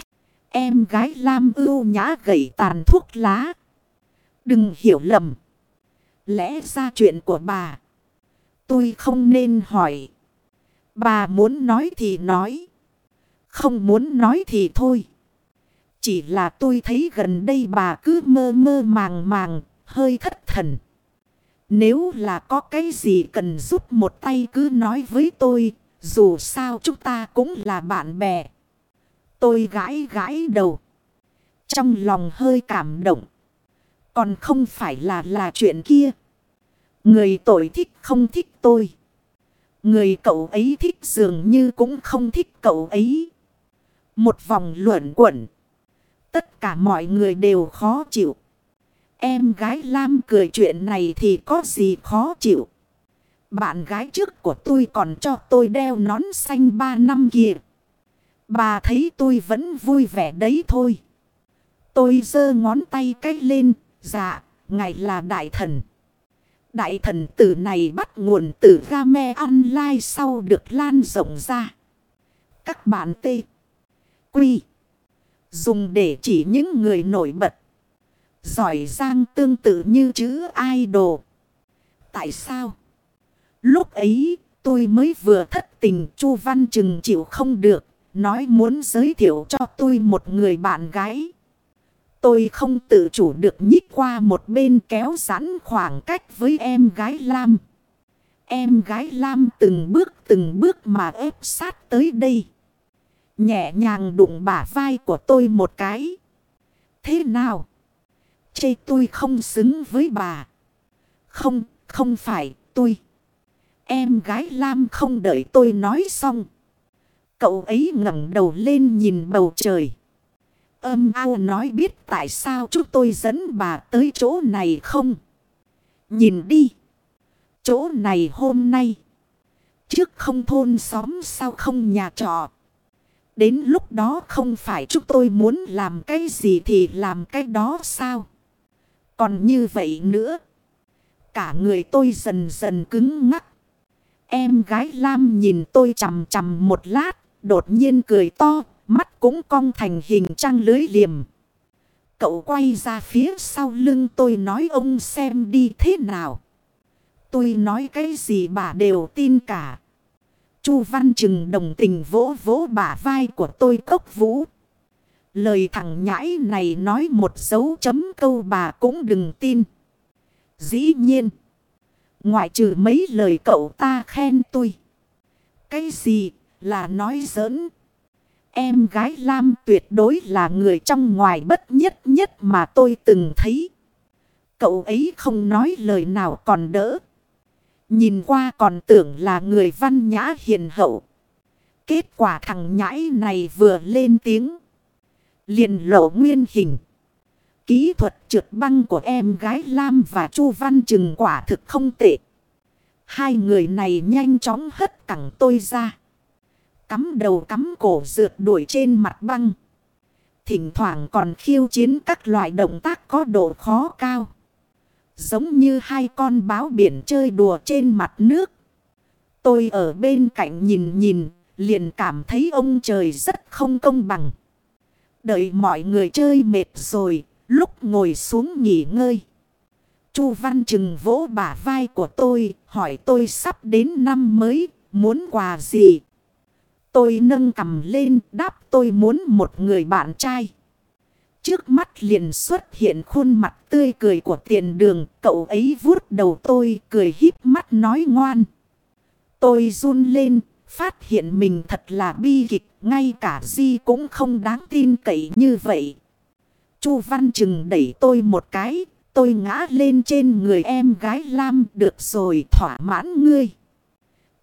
em gái Lam ưu nhã gậy tàn thuốc lá. Đừng hiểu lầm. Lẽ ra chuyện của bà. Tôi không nên hỏi. Bà muốn nói thì nói. Không muốn nói thì thôi. Chỉ là tôi thấy gần đây bà cứ mơ mơ màng màng, hơi thất thần. Nếu là có cái gì cần giúp một tay cứ nói với tôi, dù sao chúng ta cũng là bạn bè. Tôi gãi gãi đầu. Trong lòng hơi cảm động. Còn không phải là là chuyện kia. Người tội thích không thích tôi. Người cậu ấy thích dường như cũng không thích cậu ấy. Một vòng luẩn quẩn. Tất cả mọi người đều khó chịu. Em gái Lam cười chuyện này thì có gì khó chịu. Bạn gái trước của tôi còn cho tôi đeo nón xanh 3 năm kìa. Bà thấy tôi vẫn vui vẻ đấy thôi. Tôi giơ ngón tay cách lên. Dạ, ngài là đại thần. Đại thần tử này bắt nguồn từ game online sau được lan rộng ra. Các bạn tê. Quy. Dùng để chỉ những người nổi bật. Giỏi giang tương tự như chữ idol. Tại sao? Lúc ấy, tôi mới vừa thất tình, Chu Văn Trừng chịu không được. Nói muốn giới thiệu cho tôi một người bạn gái. Tôi không tự chủ được nhích qua một bên kéo giãn khoảng cách với em gái Lam. Em gái Lam từng bước từng bước mà ép sát tới đây. Nhẹ nhàng đụng bả vai của tôi một cái. Thế nào? Chê tôi không xứng với bà. Không, không phải tôi. Em gái Lam không đợi tôi nói xong. Cậu ấy ngẩng đầu lên nhìn bầu trời. Âm ao nói biết tại sao chúng tôi dẫn bà tới chỗ này không? Nhìn đi. Chỗ này hôm nay. Trước không thôn xóm sao không nhà trọ. Đến lúc đó không phải chúng tôi muốn làm cái gì thì làm cái đó sao? Còn như vậy nữa. Cả người tôi dần dần cứng ngắc. Em gái Lam nhìn tôi chầm chầm một lát. Đột nhiên cười to. Mắt cũng cong thành hình trang lưới liềm. Cậu quay ra phía sau lưng tôi nói ông xem đi thế nào. Tôi nói cái gì bà đều tin cả. Chu Văn Trừng đồng tình vỗ vỗ bả vai của tôi cốc vũ. Lời thằng nhãi này nói một dấu chấm câu bà cũng đừng tin. Dĩ nhiên. Ngoại trừ mấy lời cậu ta khen tôi. Cái gì là nói giỡn. Em gái Lam tuyệt đối là người trong ngoài bất nhất nhất mà tôi từng thấy. Cậu ấy không nói lời nào còn đỡ. Nhìn qua còn tưởng là người văn nhã hiền hậu. Kết quả thằng nhãi này vừa lên tiếng. liền lộ nguyên hình. Kỹ thuật trượt băng của em gái Lam và Chu Văn Trừng quả thực không tệ. Hai người này nhanh chóng hất cẳng tôi ra. Cắm đầu cắm cổ rượt đuổi trên mặt băng. Thỉnh thoảng còn khiêu chiến các loại động tác có độ khó cao. Giống như hai con báo biển chơi đùa trên mặt nước. Tôi ở bên cạnh nhìn nhìn, liền cảm thấy ông trời rất không công bằng. Đợi mọi người chơi mệt rồi, lúc ngồi xuống nghỉ ngơi. Chu Văn Trừng vỗ bả vai của tôi, hỏi tôi sắp đến năm mới, muốn quà gì? Tôi nâng cầm lên, đáp tôi muốn một người bạn trai. Trước mắt liền xuất hiện khuôn mặt tươi cười của tiền đường. Cậu ấy vuốt đầu tôi cười híp mắt nói ngoan. Tôi run lên. Phát hiện mình thật là bi kịch. Ngay cả Di cũng không đáng tin cậy như vậy. Chu Văn Trừng đẩy tôi một cái. Tôi ngã lên trên người em gái Lam. Được rồi thỏa mãn ngươi.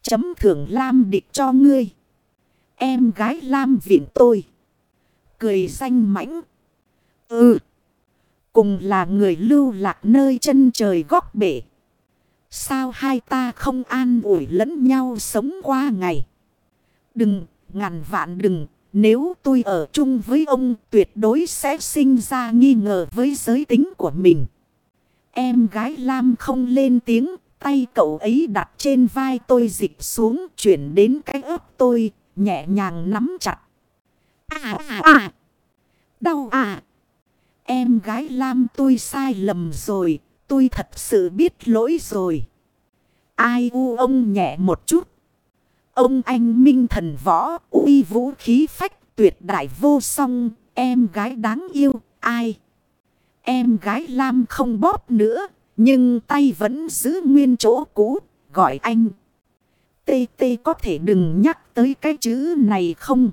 Chấm thưởng Lam địch cho ngươi. Em gái Lam viện tôi. Cười xanh mãnh. Ừ. Cùng là người lưu lạc nơi chân trời góc bể. Sao hai ta không an ủi lẫn nhau sống qua ngày. Đừng, ngàn vạn đừng. Nếu tôi ở chung với ông tuyệt đối sẽ sinh ra nghi ngờ với giới tính của mình. Em gái Lam không lên tiếng, tay cậu ấy đặt trên vai tôi dịch xuống chuyển đến cái ớt tôi, nhẹ nhàng nắm chặt. À à à! Đau à! Em gái Lam tôi sai lầm rồi, tôi thật sự biết lỗi rồi. Ai u ông nhẹ một chút. Ông anh minh thần võ, uy vũ khí phách tuyệt đại vô song, em gái đáng yêu, ai? Em gái Lam không bóp nữa, nhưng tay vẫn giữ nguyên chỗ cũ, gọi anh. Tê tê có thể đừng nhắc tới cái chữ này không?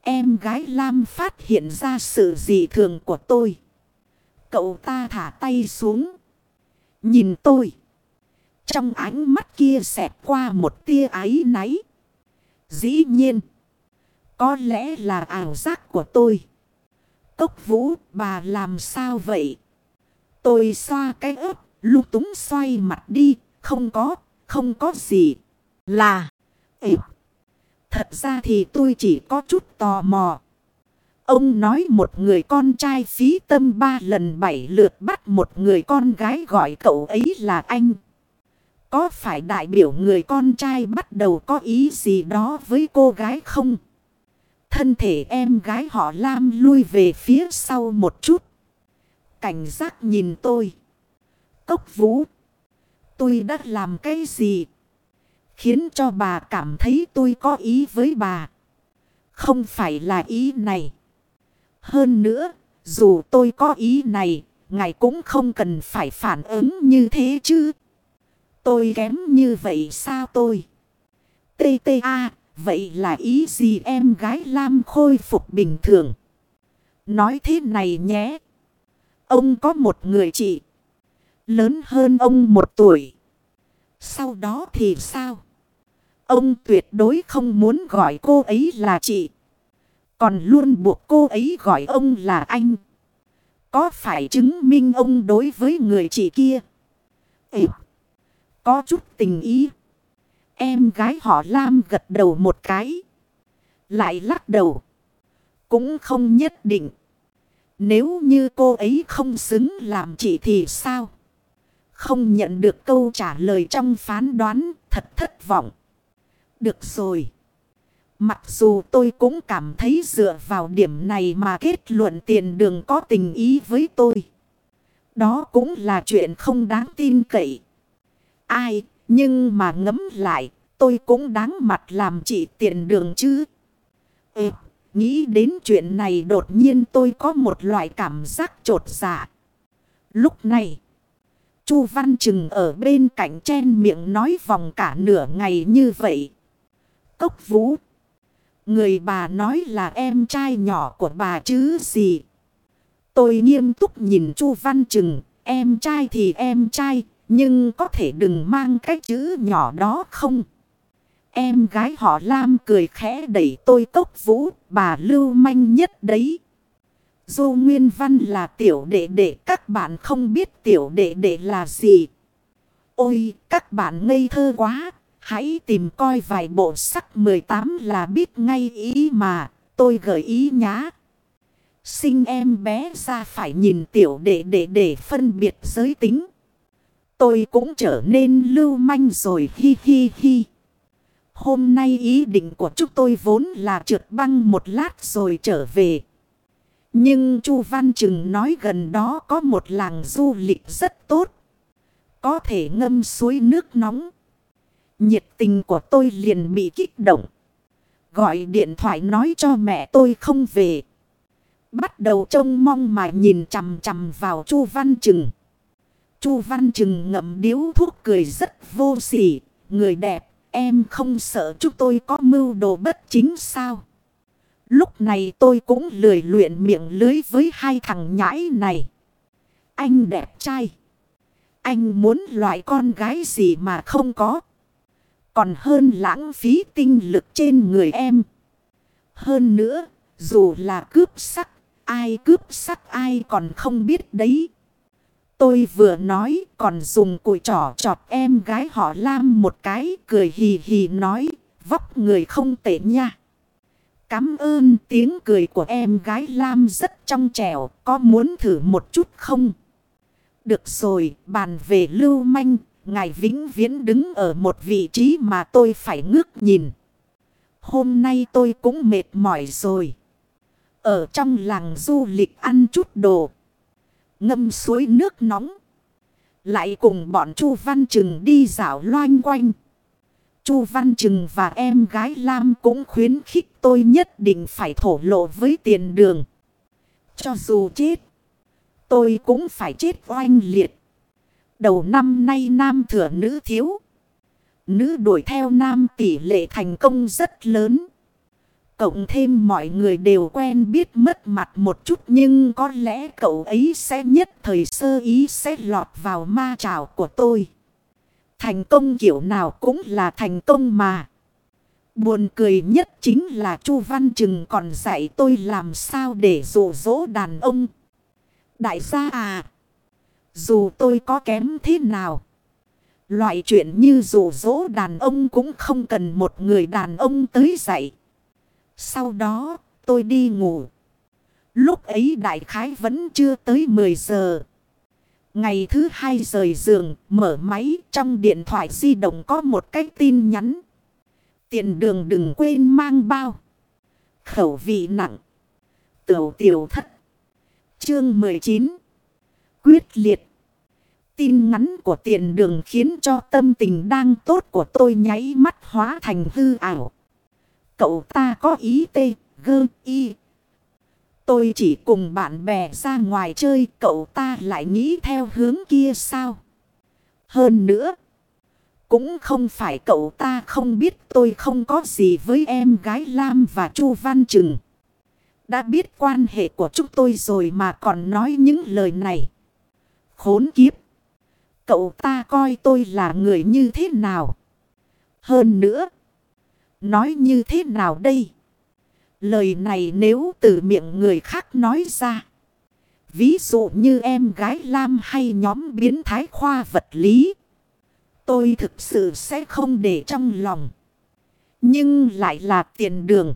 Em gái Lam phát hiện ra sự dị thường của tôi. Cậu ta thả tay xuống. Nhìn tôi. Trong ánh mắt kia xẹt qua một tia áy náy. Dĩ nhiên. Có lẽ là ảo giác của tôi. Cốc vũ bà làm sao vậy? Tôi xoa cái ớt, lúc túng xoay mặt đi. Không có, không có gì. Là... Ê, thật ra thì tôi chỉ có chút tò mò. Ông nói một người con trai phí tâm ba lần bảy lượt bắt một người con gái gọi cậu ấy là anh. Có phải đại biểu người con trai bắt đầu có ý gì đó với cô gái không? Thân thể em gái họ Lam lui về phía sau một chút. Cảnh giác nhìn tôi. Cốc vũ. Tôi đã làm cái gì? Khiến cho bà cảm thấy tôi có ý với bà. Không phải là ý này. Hơn nữa, dù tôi có ý này, ngài cũng không cần phải phản ứng như thế chứ. Tôi kém như vậy sao tôi? TTA, vậy là ý gì em gái Lam khôi phục bình thường? Nói thế này nhé. Ông có một người chị. Lớn hơn ông một tuổi. Sau đó thì sao? Ông tuyệt đối không muốn gọi cô ấy là chị. Còn luôn buộc cô ấy gọi ông là anh. Có phải chứng minh ông đối với người chị kia? Ê, có chút tình ý. Em gái họ Lam gật đầu một cái. Lại lắc đầu. Cũng không nhất định. Nếu như cô ấy không xứng làm chị thì sao? Không nhận được câu trả lời trong phán đoán thật thất vọng. Được rồi. Mặc dù tôi cũng cảm thấy dựa vào điểm này mà kết luận tiền đường có tình ý với tôi. Đó cũng là chuyện không đáng tin cậy. Ai, nhưng mà ngấm lại, tôi cũng đáng mặt làm chị tiền đường chứ. Ê, nghĩ đến chuyện này đột nhiên tôi có một loại cảm giác trột dạ. Lúc này, Chu Văn Trừng ở bên cạnh chen miệng nói vòng cả nửa ngày như vậy. Cốc vũ. Người bà nói là em trai nhỏ của bà chứ gì. Tôi nghiêm túc nhìn Chu Văn Trừng. Em trai thì em trai. Nhưng có thể đừng mang cái chữ nhỏ đó không. Em gái họ Lam cười khẽ đẩy tôi cốc vũ. Bà lưu manh nhất đấy. Dô Nguyên Văn là tiểu đệ đệ. Các bạn không biết tiểu đệ đệ là gì. Ôi, các bạn ngây thơ quá. Hãy tìm coi vài bộ sắc 18 là biết ngay ý mà. Tôi gợi ý nhá. Sinh em bé ra phải nhìn tiểu đệ để để phân biệt giới tính. Tôi cũng trở nên lưu manh rồi, hi hi hi. Hôm nay ý định của chúng tôi vốn là trượt băng một lát rồi trở về. Nhưng Chu Văn Trừng nói gần đó có một làng du lịch rất tốt. Có thể ngâm suối nước nóng. Nhiệt tình của tôi liền bị kích động. Gọi điện thoại nói cho mẹ tôi không về. Bắt đầu trông mong mà nhìn chằm chằm vào Chu Văn Trừng. Chu Văn Trừng ngậm điếu thuốc cười rất vô sỉ. Người đẹp, em không sợ chúng tôi có mưu đồ bất chính sao? Lúc này tôi cũng lười luyện miệng lưới với hai thằng nhãi này. Anh đẹp trai. Anh muốn loại con gái gì mà không có. Còn hơn lãng phí tinh lực trên người em. Hơn nữa, dù là cướp sắc, ai cướp sắc ai còn không biết đấy. Tôi vừa nói còn dùng cùi trỏ chọt em gái họ Lam một cái cười hì hì nói vóc người không tệ nha. Cám ơn tiếng cười của em gái Lam rất trong trẻo có muốn thử một chút không? Được rồi, bàn về lưu manh, ngài vĩnh viễn đứng ở một vị trí mà tôi phải ngước nhìn. Hôm nay tôi cũng mệt mỏi rồi. Ở trong làng du lịch ăn chút đồ. Ngâm suối nước nóng. Lại cùng bọn Chu Văn Trừng đi dạo loanh quanh. Chu Văn Trừng và em gái Lam cũng khuyến khích tôi nhất định phải thổ lộ với tiền đường. Cho dù chết, tôi cũng phải chết oanh liệt. Đầu năm nay nam thừa nữ thiếu. Nữ đuổi theo nam tỷ lệ thành công rất lớn. Cộng thêm mọi người đều quen biết mất mặt một chút nhưng có lẽ cậu ấy sẽ nhất thời sơ ý sẽ lọt vào ma trào của tôi. Thành công kiểu nào cũng là thành công mà. Buồn cười nhất chính là Chu Văn Trừng còn dạy tôi làm sao để dụ dỗ đàn ông. Đại gia à! Dù tôi có kém thế nào. Loại chuyện như rủ dỗ đàn ông cũng không cần một người đàn ông tới dạy. Sau đó tôi đi ngủ. Lúc ấy đại khái vẫn chưa tới 10 giờ. Ngày thứ hai rời giường, mở máy, trong điện thoại di động có một cái tin nhắn. Tiền đường đừng quên mang bao. Khẩu vị nặng. Tiểu tiểu thất. Chương 19. Quyết liệt. Tin ngắn của tiền đường khiến cho tâm tình đang tốt của tôi nháy mắt hóa thành hư ảo. Cậu ta có ý tê, gơ, y, Tôi chỉ cùng bạn bè ra ngoài chơi cậu ta lại nghĩ theo hướng kia sao. Hơn nữa. Cũng không phải cậu ta không biết tôi không có gì với em gái Lam và Chu Văn Trừng. Đã biết quan hệ của chúng tôi rồi mà còn nói những lời này. Khốn kiếp. Cậu ta coi tôi là người như thế nào? Hơn nữa. Nói như thế nào đây? Lời này nếu từ miệng người khác nói ra. Ví dụ như em gái Lam hay nhóm biến thái khoa vật lý. Tôi thực sự sẽ không để trong lòng. Nhưng lại là tiền đường.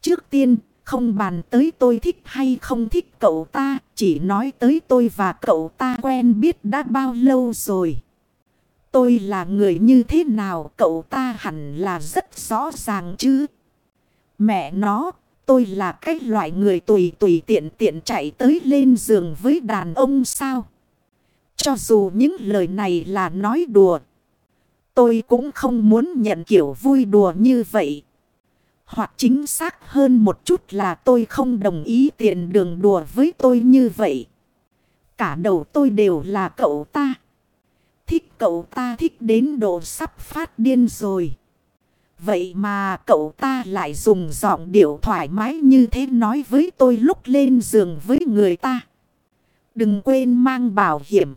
Trước tiên, không bàn tới tôi thích hay không thích cậu ta. Chỉ nói tới tôi và cậu ta quen biết đã bao lâu rồi. Tôi là người như thế nào cậu ta hẳn là rất rõ ràng chứ. Mẹ nó, tôi là cái loại người tùy tùy tiện tiện chạy tới lên giường với đàn ông sao? Cho dù những lời này là nói đùa, tôi cũng không muốn nhận kiểu vui đùa như vậy. Hoặc chính xác hơn một chút là tôi không đồng ý tiện đường đùa với tôi như vậy. Cả đầu tôi đều là cậu ta. Thích cậu ta thích đến độ sắp phát điên rồi. Vậy mà cậu ta lại dùng giọng điệu thoải mái như thế nói với tôi lúc lên giường với người ta. Đừng quên mang bảo hiểm.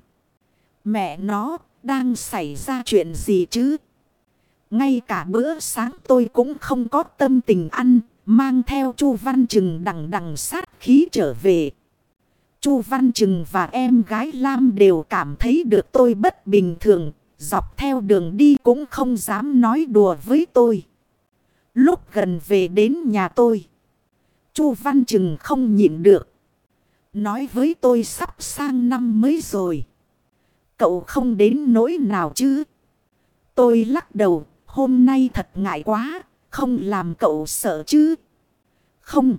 Mẹ nó, đang xảy ra chuyện gì chứ? Ngay cả bữa sáng tôi cũng không có tâm tình ăn. Mang theo Chu Văn Trừng đằng đằng sát khí trở về. Chu Văn Trừng và em gái Lam đều cảm thấy được tôi bất bình thường, Dọc theo đường đi cũng không dám nói đùa với tôi. Lúc gần về đến nhà tôi. Chu Văn Trừng không nhịn được. Nói với tôi sắp sang năm mới rồi. Cậu không đến nỗi nào chứ. Tôi lắc đầu. Hôm nay thật ngại quá. Không làm cậu sợ chứ. Không.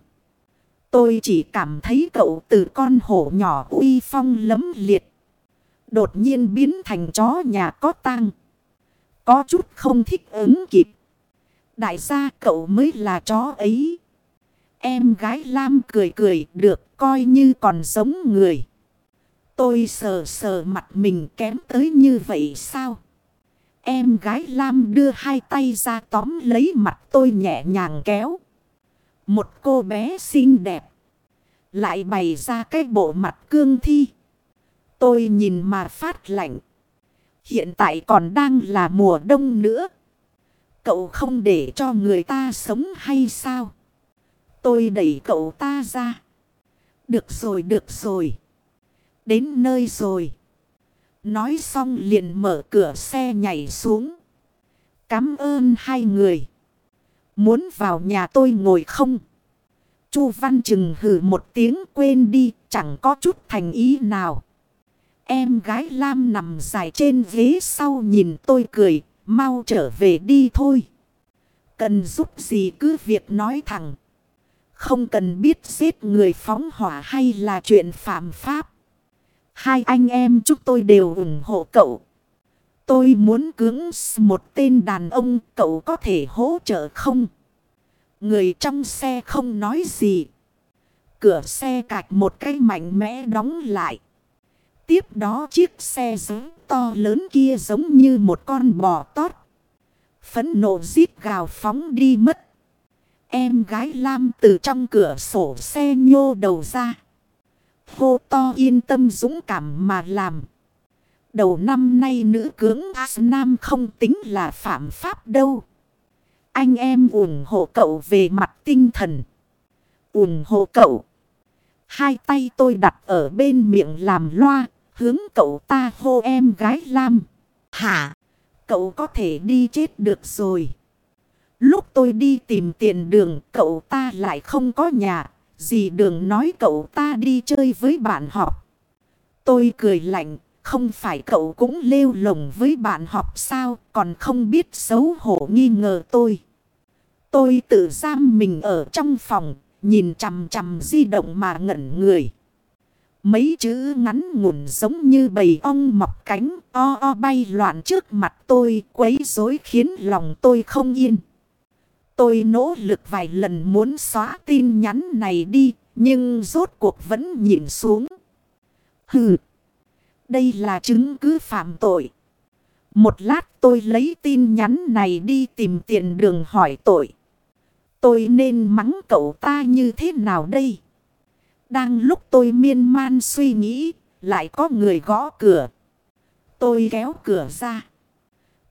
Tôi chỉ cảm thấy cậu từ con hổ nhỏ uy phong lấm liệt, Đột nhiên biến thành chó nhà có tang. Có chút không thích ứng kịp. Đại gia, cậu mới là chó ấy. Em gái Lam cười cười, được, coi như còn giống người. Tôi sờ sờ mặt mình kém tới như vậy sao? Em gái Lam đưa hai tay ra tóm lấy mặt tôi nhẹ nhàng kéo. Một cô bé xinh đẹp. Lại bày ra cái bộ mặt cương thi. Tôi nhìn mà phát lạnh. Hiện tại còn đang là mùa đông nữa. Cậu không để cho người ta sống hay sao? Tôi đẩy cậu ta ra. Được rồi, được rồi. Đến nơi rồi. Nói xong liền mở cửa xe nhảy xuống. Cám ơn hai người. Muốn vào nhà tôi ngồi không? Chu Văn Trừng hử một tiếng quên đi, chẳng có chút thành ý nào. Em gái Lam nằm dài trên ghế sau nhìn tôi cười. Mau trở về đi thôi. Cần giúp gì cứ việc nói thẳng. Không cần biết giết người phóng hỏa hay là chuyện phạm pháp. Hai anh em chúng tôi đều ủng hộ cậu. Tôi muốn cưỡng một tên đàn ông, cậu có thể hỗ trợ không? Người trong xe không nói gì. Cửa xe cạch một cái mạnh mẽ đóng lại. Tiếp đó chiếc xe giống to lớn kia giống như một con bò tót. Phấn nộ giết gào phóng đi mất. Em gái Lam từ trong cửa sổ xe nhô đầu ra. Hô to yên tâm dũng cảm mà làm. Đầu năm nay nữ cưỡng Nam không tính là phạm pháp đâu. Anh em ủng hộ cậu về mặt tinh thần. ủng hộ cậu. Hai tay tôi đặt ở bên miệng làm loa. Hướng cậu ta hô em gái Lam. Hả? Cậu có thể đi chết được rồi. Lúc tôi đi tìm tiền đường cậu ta lại không có nhà. Dì đường nói cậu ta đi chơi với bạn học. Tôi cười lạnh. Không phải cậu cũng lêu lồng với bạn học sao. Còn không biết xấu hổ nghi ngờ tôi. Tôi tự giam mình ở trong phòng. Nhìn chằm chằm di động mà ngẩn người. Mấy chữ ngắn ngủn giống như bầy ong mọc cánh, o o bay loạn trước mặt tôi, quấy rối khiến lòng tôi không yên. Tôi nỗ lực vài lần muốn xóa tin nhắn này đi nhưng rốt cuộc vẫn nhìn xuống. Hừ, đây là chứng cứ phạm tội. Một lát tôi lấy tin nhắn này đi tìm tiền đường hỏi tội. Tôi nên mắng cậu ta như thế nào đây? Đang lúc tôi miên man suy nghĩ, lại có người gõ cửa. Tôi kéo cửa ra.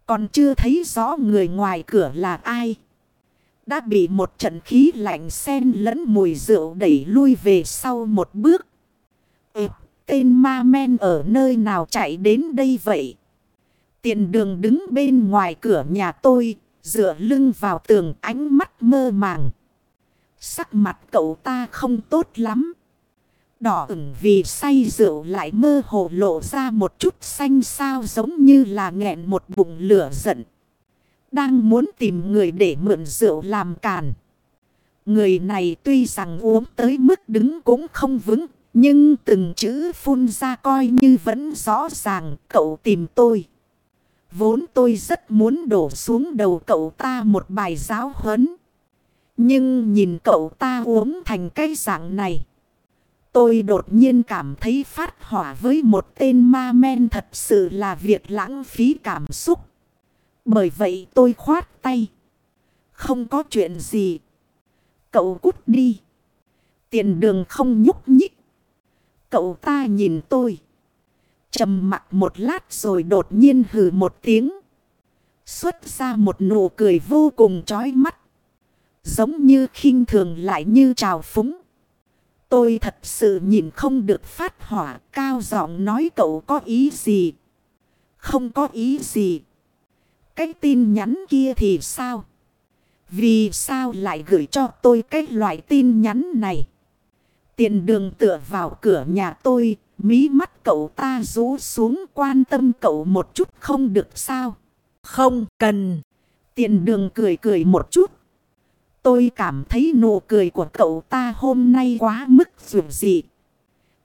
Còn chưa thấy rõ người ngoài cửa là ai. Đã bị một trận khí lạnh sen lẫn mùi rượu đẩy lui về sau một bước. Ê, tên ma men ở nơi nào chạy đến đây vậy? Tiền đường đứng bên ngoài cửa nhà tôi, dựa lưng vào tường ánh mắt mơ màng. Sắc mặt cậu ta không tốt lắm. Đỏ ửng vì say rượu lại mơ hồ lộ ra một chút xanh sao giống như là nghẹn một bụng lửa giận. Đang muốn tìm người để mượn rượu làm càn. Người này tuy rằng uống tới mức đứng cũng không vững. Nhưng từng chữ phun ra coi như vẫn rõ ràng, cậu tìm tôi. Vốn tôi rất muốn đổ xuống đầu cậu ta một bài giáo huấn. Nhưng nhìn cậu ta uống thành cái dạng này. Tôi đột nhiên cảm thấy phát hỏa với một tên ma men thật sự là việc lãng phí cảm xúc. Bởi vậy tôi khoát tay. Không có chuyện gì. Cậu cút đi. Tiền đường không nhúc nhích. Cậu ta nhìn tôi. trầm mặt một lát rồi đột nhiên hừ một tiếng. Xuất ra một nụ cười vô cùng chói mắt. Giống như khinh thường lại như trào phúng. Tôi thật sự nhìn không được phát hỏa, cao giọng nói cậu có ý gì. Không có ý gì. Cái tin nhắn kia thì sao? Vì sao lại gửi cho tôi cái loại tin nhắn này? Tiền đường tựa vào cửa nhà tôi, mí mắt cậu ta rú xuống quan tâm cậu một chút không được sao? Không cần. Tiền đường cười cười một chút. Tôi cảm thấy nụ cười của cậu ta hôm nay quá mức dù dị.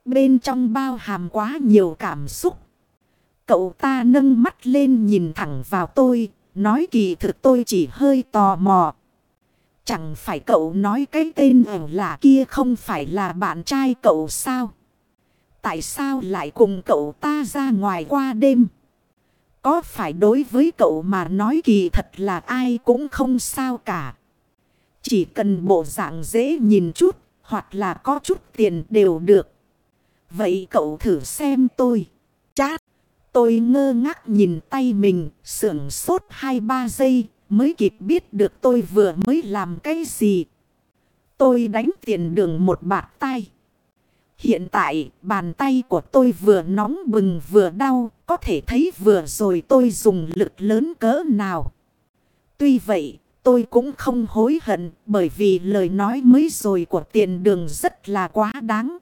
Bên trong bao hàm quá nhiều cảm xúc. Cậu ta nâng mắt lên nhìn thẳng vào tôi. Nói kỳ thực tôi chỉ hơi tò mò. Chẳng phải cậu nói cái tên ở là kia không phải là bạn trai cậu sao? Tại sao lại cùng cậu ta ra ngoài qua đêm? Có phải đối với cậu mà nói kỳ thật là ai cũng không sao cả. Chỉ cần bộ dạng dễ nhìn chút, hoặc là có chút tiền đều được. Vậy cậu thử xem tôi. Chát. Tôi ngơ ngác nhìn tay mình, sưởng sốt 2-3 giây, mới kịp biết được tôi vừa mới làm cái gì. Tôi đánh tiền đường một bạc tay. Hiện tại, bàn tay của tôi vừa nóng bừng vừa đau, có thể thấy vừa rồi tôi dùng lực lớn cỡ nào. Tuy vậy, tôi cũng không hối hận bởi vì lời nói mới rồi của tiền đường rất là quá đáng.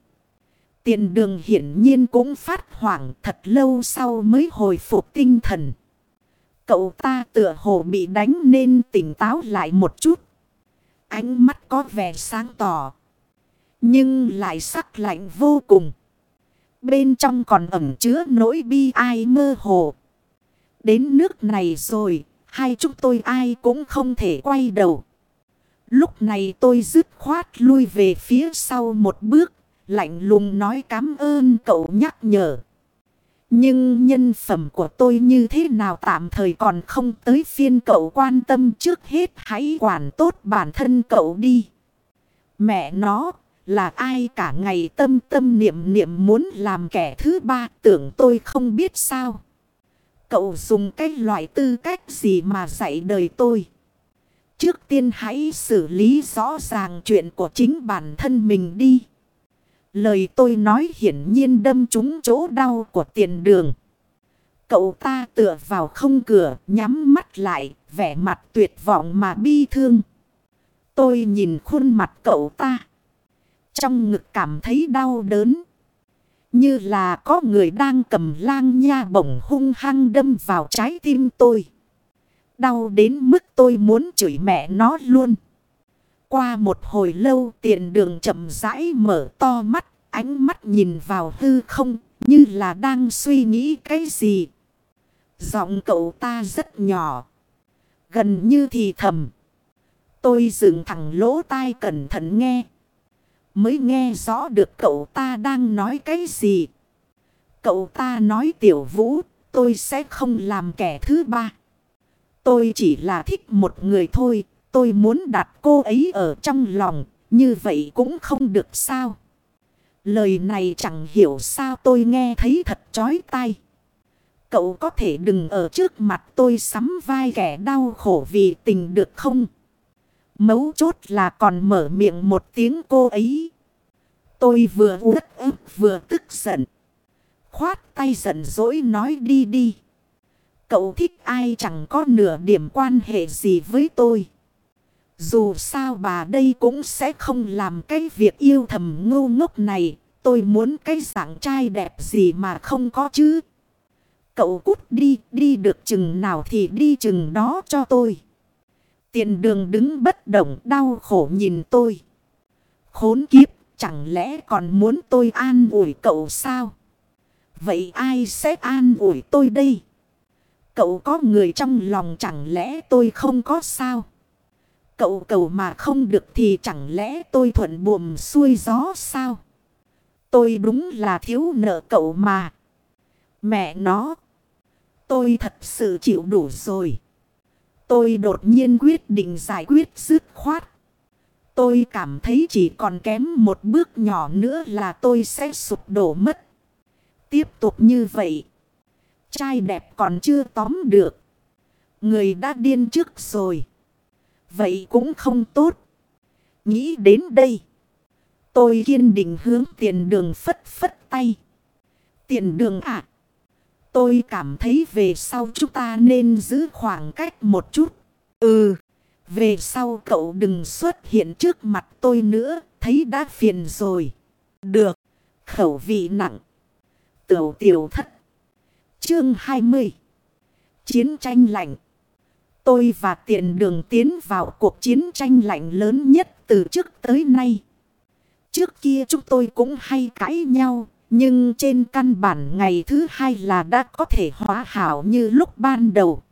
Tiền đường hiển nhiên cũng phát hoảng thật lâu sau mới hồi phục tinh thần. Cậu ta tựa hồ bị đánh nên tỉnh táo lại một chút. Ánh mắt có vẻ sáng tỏ. Nhưng lại sắc lạnh vô cùng. Bên trong còn ẩm chứa nỗi bi ai mơ hồ. Đến nước này rồi, hai chúng tôi ai cũng không thể quay đầu. Lúc này tôi dứt khoát lui về phía sau một bước, lạnh lùng nói cảm ơn cậu nhắc nhở. Nhưng nhân phẩm của tôi như thế nào tạm thời còn không tới phiên cậu quan tâm trước hết hãy quản tốt bản thân cậu đi. Mẹ nó, là ai cả ngày tâm tâm niệm niệm muốn làm kẻ thứ ba tưởng tôi không biết sao. Cậu dùng cái loại tư cách gì mà dạy đời tôi. Trước tiên hãy xử lý rõ ràng chuyện của chính bản thân mình đi. Lời tôi nói hiển nhiên đâm trúng chỗ đau của tiền đường. Cậu ta tựa vào không cửa, nhắm mắt lại, vẻ mặt tuyệt vọng mà bi thương. Tôi nhìn khuôn mặt cậu ta. Trong ngực cảm thấy đau đớn. Như là có người đang cầm lang nha bổng hung hăng đâm vào trái tim tôi. Đau đến mức tôi muốn chửi mẹ nó luôn. Qua một hồi lâu tiền đường chậm rãi mở to mắt, ánh mắt nhìn vào hư không, như là đang suy nghĩ cái gì. Giọng cậu ta rất nhỏ, gần như thì thầm. Tôi dựng thẳng lỗ tai cẩn thận nghe. Mới nghe rõ được cậu ta đang nói cái gì. Cậu ta nói tiểu vũ, tôi sẽ không làm kẻ thứ ba. Tôi chỉ là thích một người thôi, tôi muốn đặt cô ấy ở trong lòng, như vậy cũng không được sao. Lời này chẳng hiểu sao tôi nghe thấy thật chói tai. Cậu có thể đừng ở trước mặt tôi sắm vai kẻ đau khổ vì tình được không? Mấu chốt là còn mở miệng một tiếng cô ấy. Tôi vừa uất ức vừa tức giận. Khoát tay giận dỗi nói đi đi. Cậu thích ai chẳng có nửa điểm quan hệ gì với tôi. Dù sao bà đây cũng sẽ không làm cái việc yêu thầm ngu ngốc này. Tôi muốn cái dạng trai đẹp gì mà không có chứ. Cậu cút đi, đi được chừng nào thì đi chừng đó cho tôi. Tiền đường đứng bất động đau khổ nhìn tôi. Khốn kiếp, chẳng lẽ còn muốn tôi an ủi cậu sao? Vậy ai sẽ an ủi tôi đây? Cậu có người trong lòng chẳng lẽ tôi không có sao? Cậu cầu mà không được thì chẳng lẽ tôi thuận buồm xuôi gió sao? Tôi đúng là thiếu nợ cậu mà. Mẹ nó. Tôi thật sự chịu đủ rồi. Tôi đột nhiên quyết định giải quyết dứt khoát. Tôi cảm thấy chỉ còn kém một bước nhỏ nữa là tôi sẽ sụp đổ mất. Tiếp tục như vậy. Trai đẹp còn chưa tóm được. Người đã điên trước rồi. Vậy cũng không tốt. Nghĩ đến đây. Tôi kiên định hướng tiền đường phất phất tay. Tiền đường ạ. À, tôi cảm thấy về sau chúng ta nên giữ khoảng cách một chút. Ừ. Về sau cậu đừng xuất hiện trước mặt tôi nữa. Thấy đã phiền rồi. Được. Khẩu vị nặng. Tiểu tiểu thất. Chương 20 Chiến tranh lạnh Tôi và tiện đường tiến vào cuộc chiến tranh lạnh lớn nhất từ trước tới nay. Trước kia chúng tôi cũng hay cãi nhau, nhưng trên căn bản ngày thứ hai là đã có thể hóa hảo như lúc ban đầu.